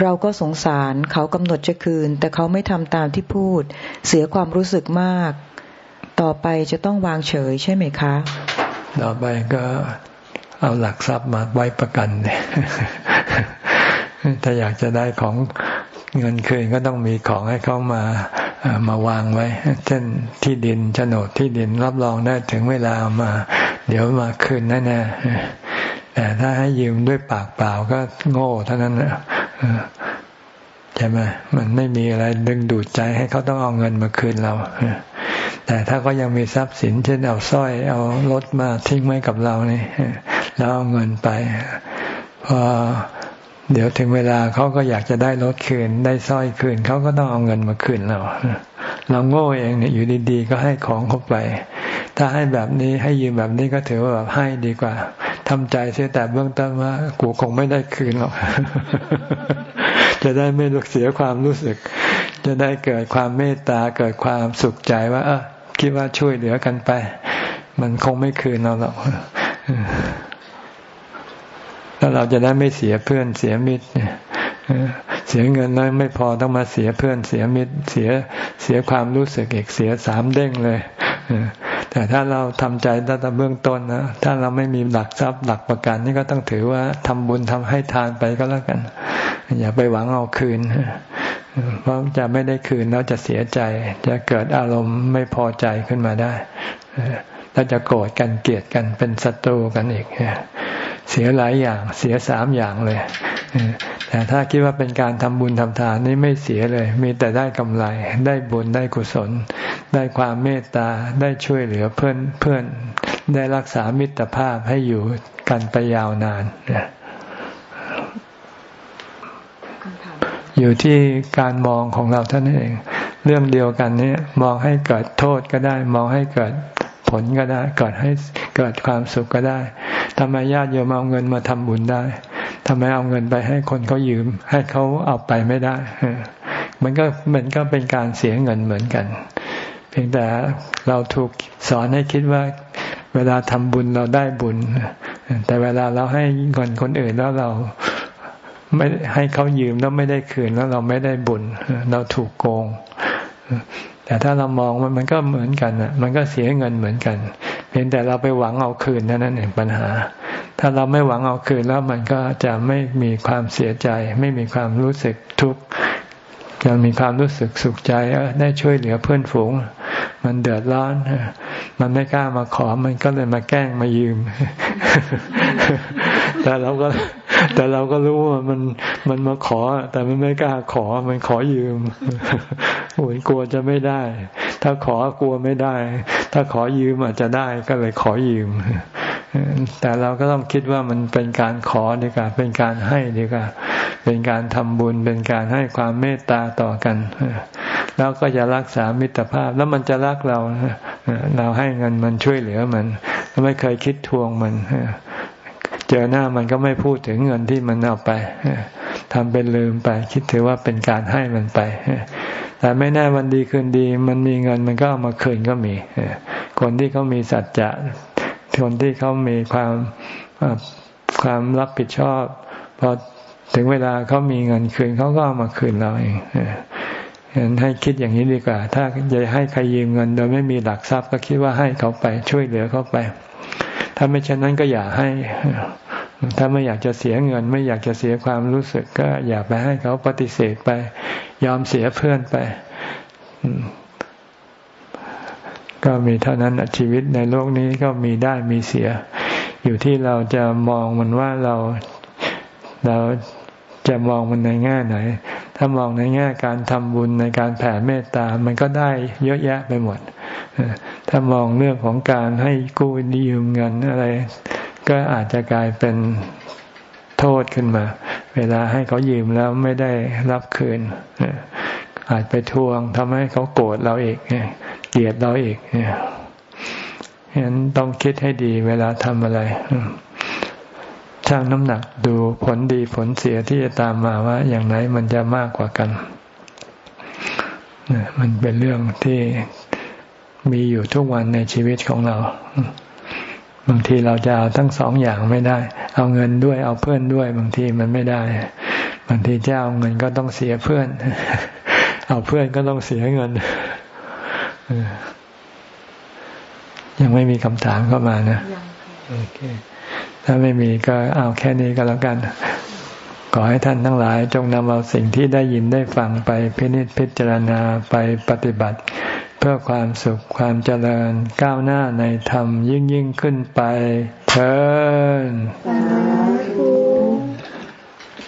เราก็สงสารเขากำหนดจะคืน แต่เขาไม่ทำตามที่พูด เสียความรู้สึกมาก ต่อไปจะต้องวางเฉยใช่ไหมคะ ต่อไปก็เอาหลักทรัพย์มาไว้ประกันเนี่ยถ้าอยากจะได้ของ เงินคืนก็ต้องมีของให้เขามามาวางไว้ เช่นที่ดินโฉนดที่ดินรับรองได้ถึงเวลามา เดี๋ยวมาคืนแน่ๆแต่ถ้าให้ยืมด้วยปากเปล่าก็โง่เท่านั้นแหละใช่ไหมมันไม่มีอะไรดึงดูดใจให้เขาต้องเอาเงินมาคืนเราแต่ถ้าก็ยังมีทรัพย์สิน เช่นเอาสร้อยเอารถมาทิ้งไว้กับเรานี่แล้วเอาเงินไปพอ เดี๋ยวถึงเวลาเขาก็อยากจะได้รถคืน ได้สร้อยคืนเขาก็ต้องเอาเงินมาคืนเราเราโง่เองเนี่ยอยู่ดีๆ ก็ให้ของเขาไป ถ้าให้แบบนี้ให้ยืมแบบนี้ก็ถือว่าแบบให้ดีกว่าทำใจเสียแต่เบื้องต้นว่ากูคงไม่ได้คืนหรอกจะได้ไม่เสียความรู้สึก จะได้เกิดความเมตตาเกิดความสุขใจว่า เออคิดว่าช่วยเหลือกันไป มันคงไม่คืนเราหรอก แล้วเราจะได้ไม่เสียเพื่อนเสียมิตรเสียเงินแล้วไม่พอต้องมาเสียเพื่อนเสียมิตรเสียเสียความรู้สึกเอกเสียสามเด้งเลยแต่ถ้าเราทำใจตั้งแต่เบื้องต้นนะถ้าเราไม่มีหลักทรัพย์หลักประกันนี่ก็ต้องถือว่าทำบุญทำให้ทานไปก็แล้วกัน อย่าไปหวังเอาคืนเพราะจะไม่ได้คืนแล้วจะเสียใจ จะเกิดอารมณ์ไม่พอใจขึ้นมาได้แล้วจะโกรธกันเกลียดกันเป็นศัตรูกันอีก เสียหลายอย่างเสียสามอย่างเลยแต่ถ้าคิดว่าเป็นการทำบุญทำทานนี่ไม่เสียเลย มีแต่ได้กำไร ได้บุญได้กุศล ได้ความเมตตาได้ช่วยเหลือเพื่อนเพื่อน ได้รักษามิตรภาพให้อยู่กันไปยาวนานอยู่ที่การมองของเราท่านเอง เรื่องเดียวกันนี้มองให้เกิดโทษก็ได้ มองให้เกิด ผลก็ได้ เกิดให้เกิดความสุขก็ได้ทำไมญาติโยมเอาเงินมาทำบุญได้ทำไมเอาเงินไปให้คนเขายืม ให้เขาเอาไปไม่ได้ มันก็มันก็เป็นการเสียเงินเหมือนกัน เพียงแต่เราถูกสอนให้คิดว่า เวลาทำบุญเราได้บุญ แต่เวลาเราให้เงินคนอื่นแล้วเราไม่ให้เขายืมแล้วไม่ได้คืนแล้วเราไม่ได้บุญ เราถูกโกง แต่ถ้าเรามองมันมันก็เหมือนกันอะ มันก็เสียเงินเหมือนกัน เพียงแต่เราไปหวังเอาคืนนั่นเองปัญหา ถ้าเราไม่หวังเอาคืนแล้วมันก็จะไม่มีความเสียใจ ไม่มีความรู้สึกทุกข์จะมีความรู้สึกสุขใจได้ช่วยเหลือเพื่อนฝูง มันเดือดร้อน มันไม่กล้ามาขอ มันก็เลยมาแกล้งมายืม แต่เราก็ แต่เราก็รู้ว่ามันมันมาขอ แต่มันไม่กล้าขอ มันขอยืมโอ้ยกลัวจะไม่ได้ ถ้าขอกลัวไม่ได้ ถ้าขอยืมอาจจะได้ก็เลยขอยืม แต่เราก็ต้องคิดว่ามันเป็นการขอดีกว่าเป็นการให้ดีกว่าเป็นการทำบุญเป็นการให้ความเมตตาต่อกันแล้วก็จะรักษามิตรภาพแล้วมันจะรักเราเราให้เงินมันช่วยเหลือมัน ไม่เคยคิดทวงมัน เจอหน้ามันก็ไม่พูดถึงเงินที่มันเอาไปทำเป็นลืมไป คิดถือว่าเป็นการให้มันไป แต่ไม่แน่วันดีคืนดี มันมีเงินมันก็เอามาคืนก็มีคนที่เขามีสัจจะคนที่เขามีความความรับผิดชอบพอถึงเวลาเขามีเงินคืนเขาก็เอามาคืนเราเองเห็นให้คิดอย่างนี้ดีกว่า ถ้าจะให้ใครยืมเงิน โดยไม่มีหลักทรัพย์ก็คิดว่าให้เขาไปช่วยเหลือเขาไป ถ้าไม่เช่นนั้นก็อย่าให้ ถ้าไม่อยากจะเสียเงิน ไม่อยากจะเสียความรู้สึก ก็อย่าไปให้เขาปฏิเสธไป ยอมเสียเพื่อนไป ก็มีเท่านั้นชีวิตในโลกนี้ก็มีได้มีเสีย อยู่ที่เราจะมองมันว่าเราเราจะมองมันในแง่ไหน ถ้ามองในแง่การทำบุญในการแผ่เมตตา มันก็ได้เยอะแยะไปหมด ถ้ามองเรื่องของการให้กู้ยืมเงินอะไร ก็อาจจะกลายเป็นโทษขึ้นมา เวลาให้เขายืมแล้วไม่ได้รับคืน อาจไปทวงทำให้เขาโกรธเราเองเกลียดเราอีกเนี่ยฉะนั้นต้องคิดให้ดีเวลาทำอะไรช่างน้ำหนักดูผลดีผลเสียที่จะตามมาว่า อย่างไหนมันจะมากกว่ากัน มันเป็นเรื่องที่ มีอยู่ทุกวันในชีวิตของเรา บางทีเราจะเอาทั้งสองอย่างไม่ได้ เอาเงินด้วยเอาเพื่อนด้วย บางทีมันไม่ได้ บางทีจะเอาเงินก็ต้องเสียเพื่อน เอาเพื่อนก็ต้องเสียเงินยังไม่มีคำถามเข้ามานะโอเคถ้าไม่มีก็เอาแค่นี้ก็แล้วกัน ขอให้ท่านทั้งหลายจงนำเอาสิ่งที่ได้ยินได้ฟังไปพินิจพิจารณาไปปฏิบัติ เพื่อความสุขความเจริญก้าวหน้าในธรรมยิ่งยิ่งขึ้นไปเถิด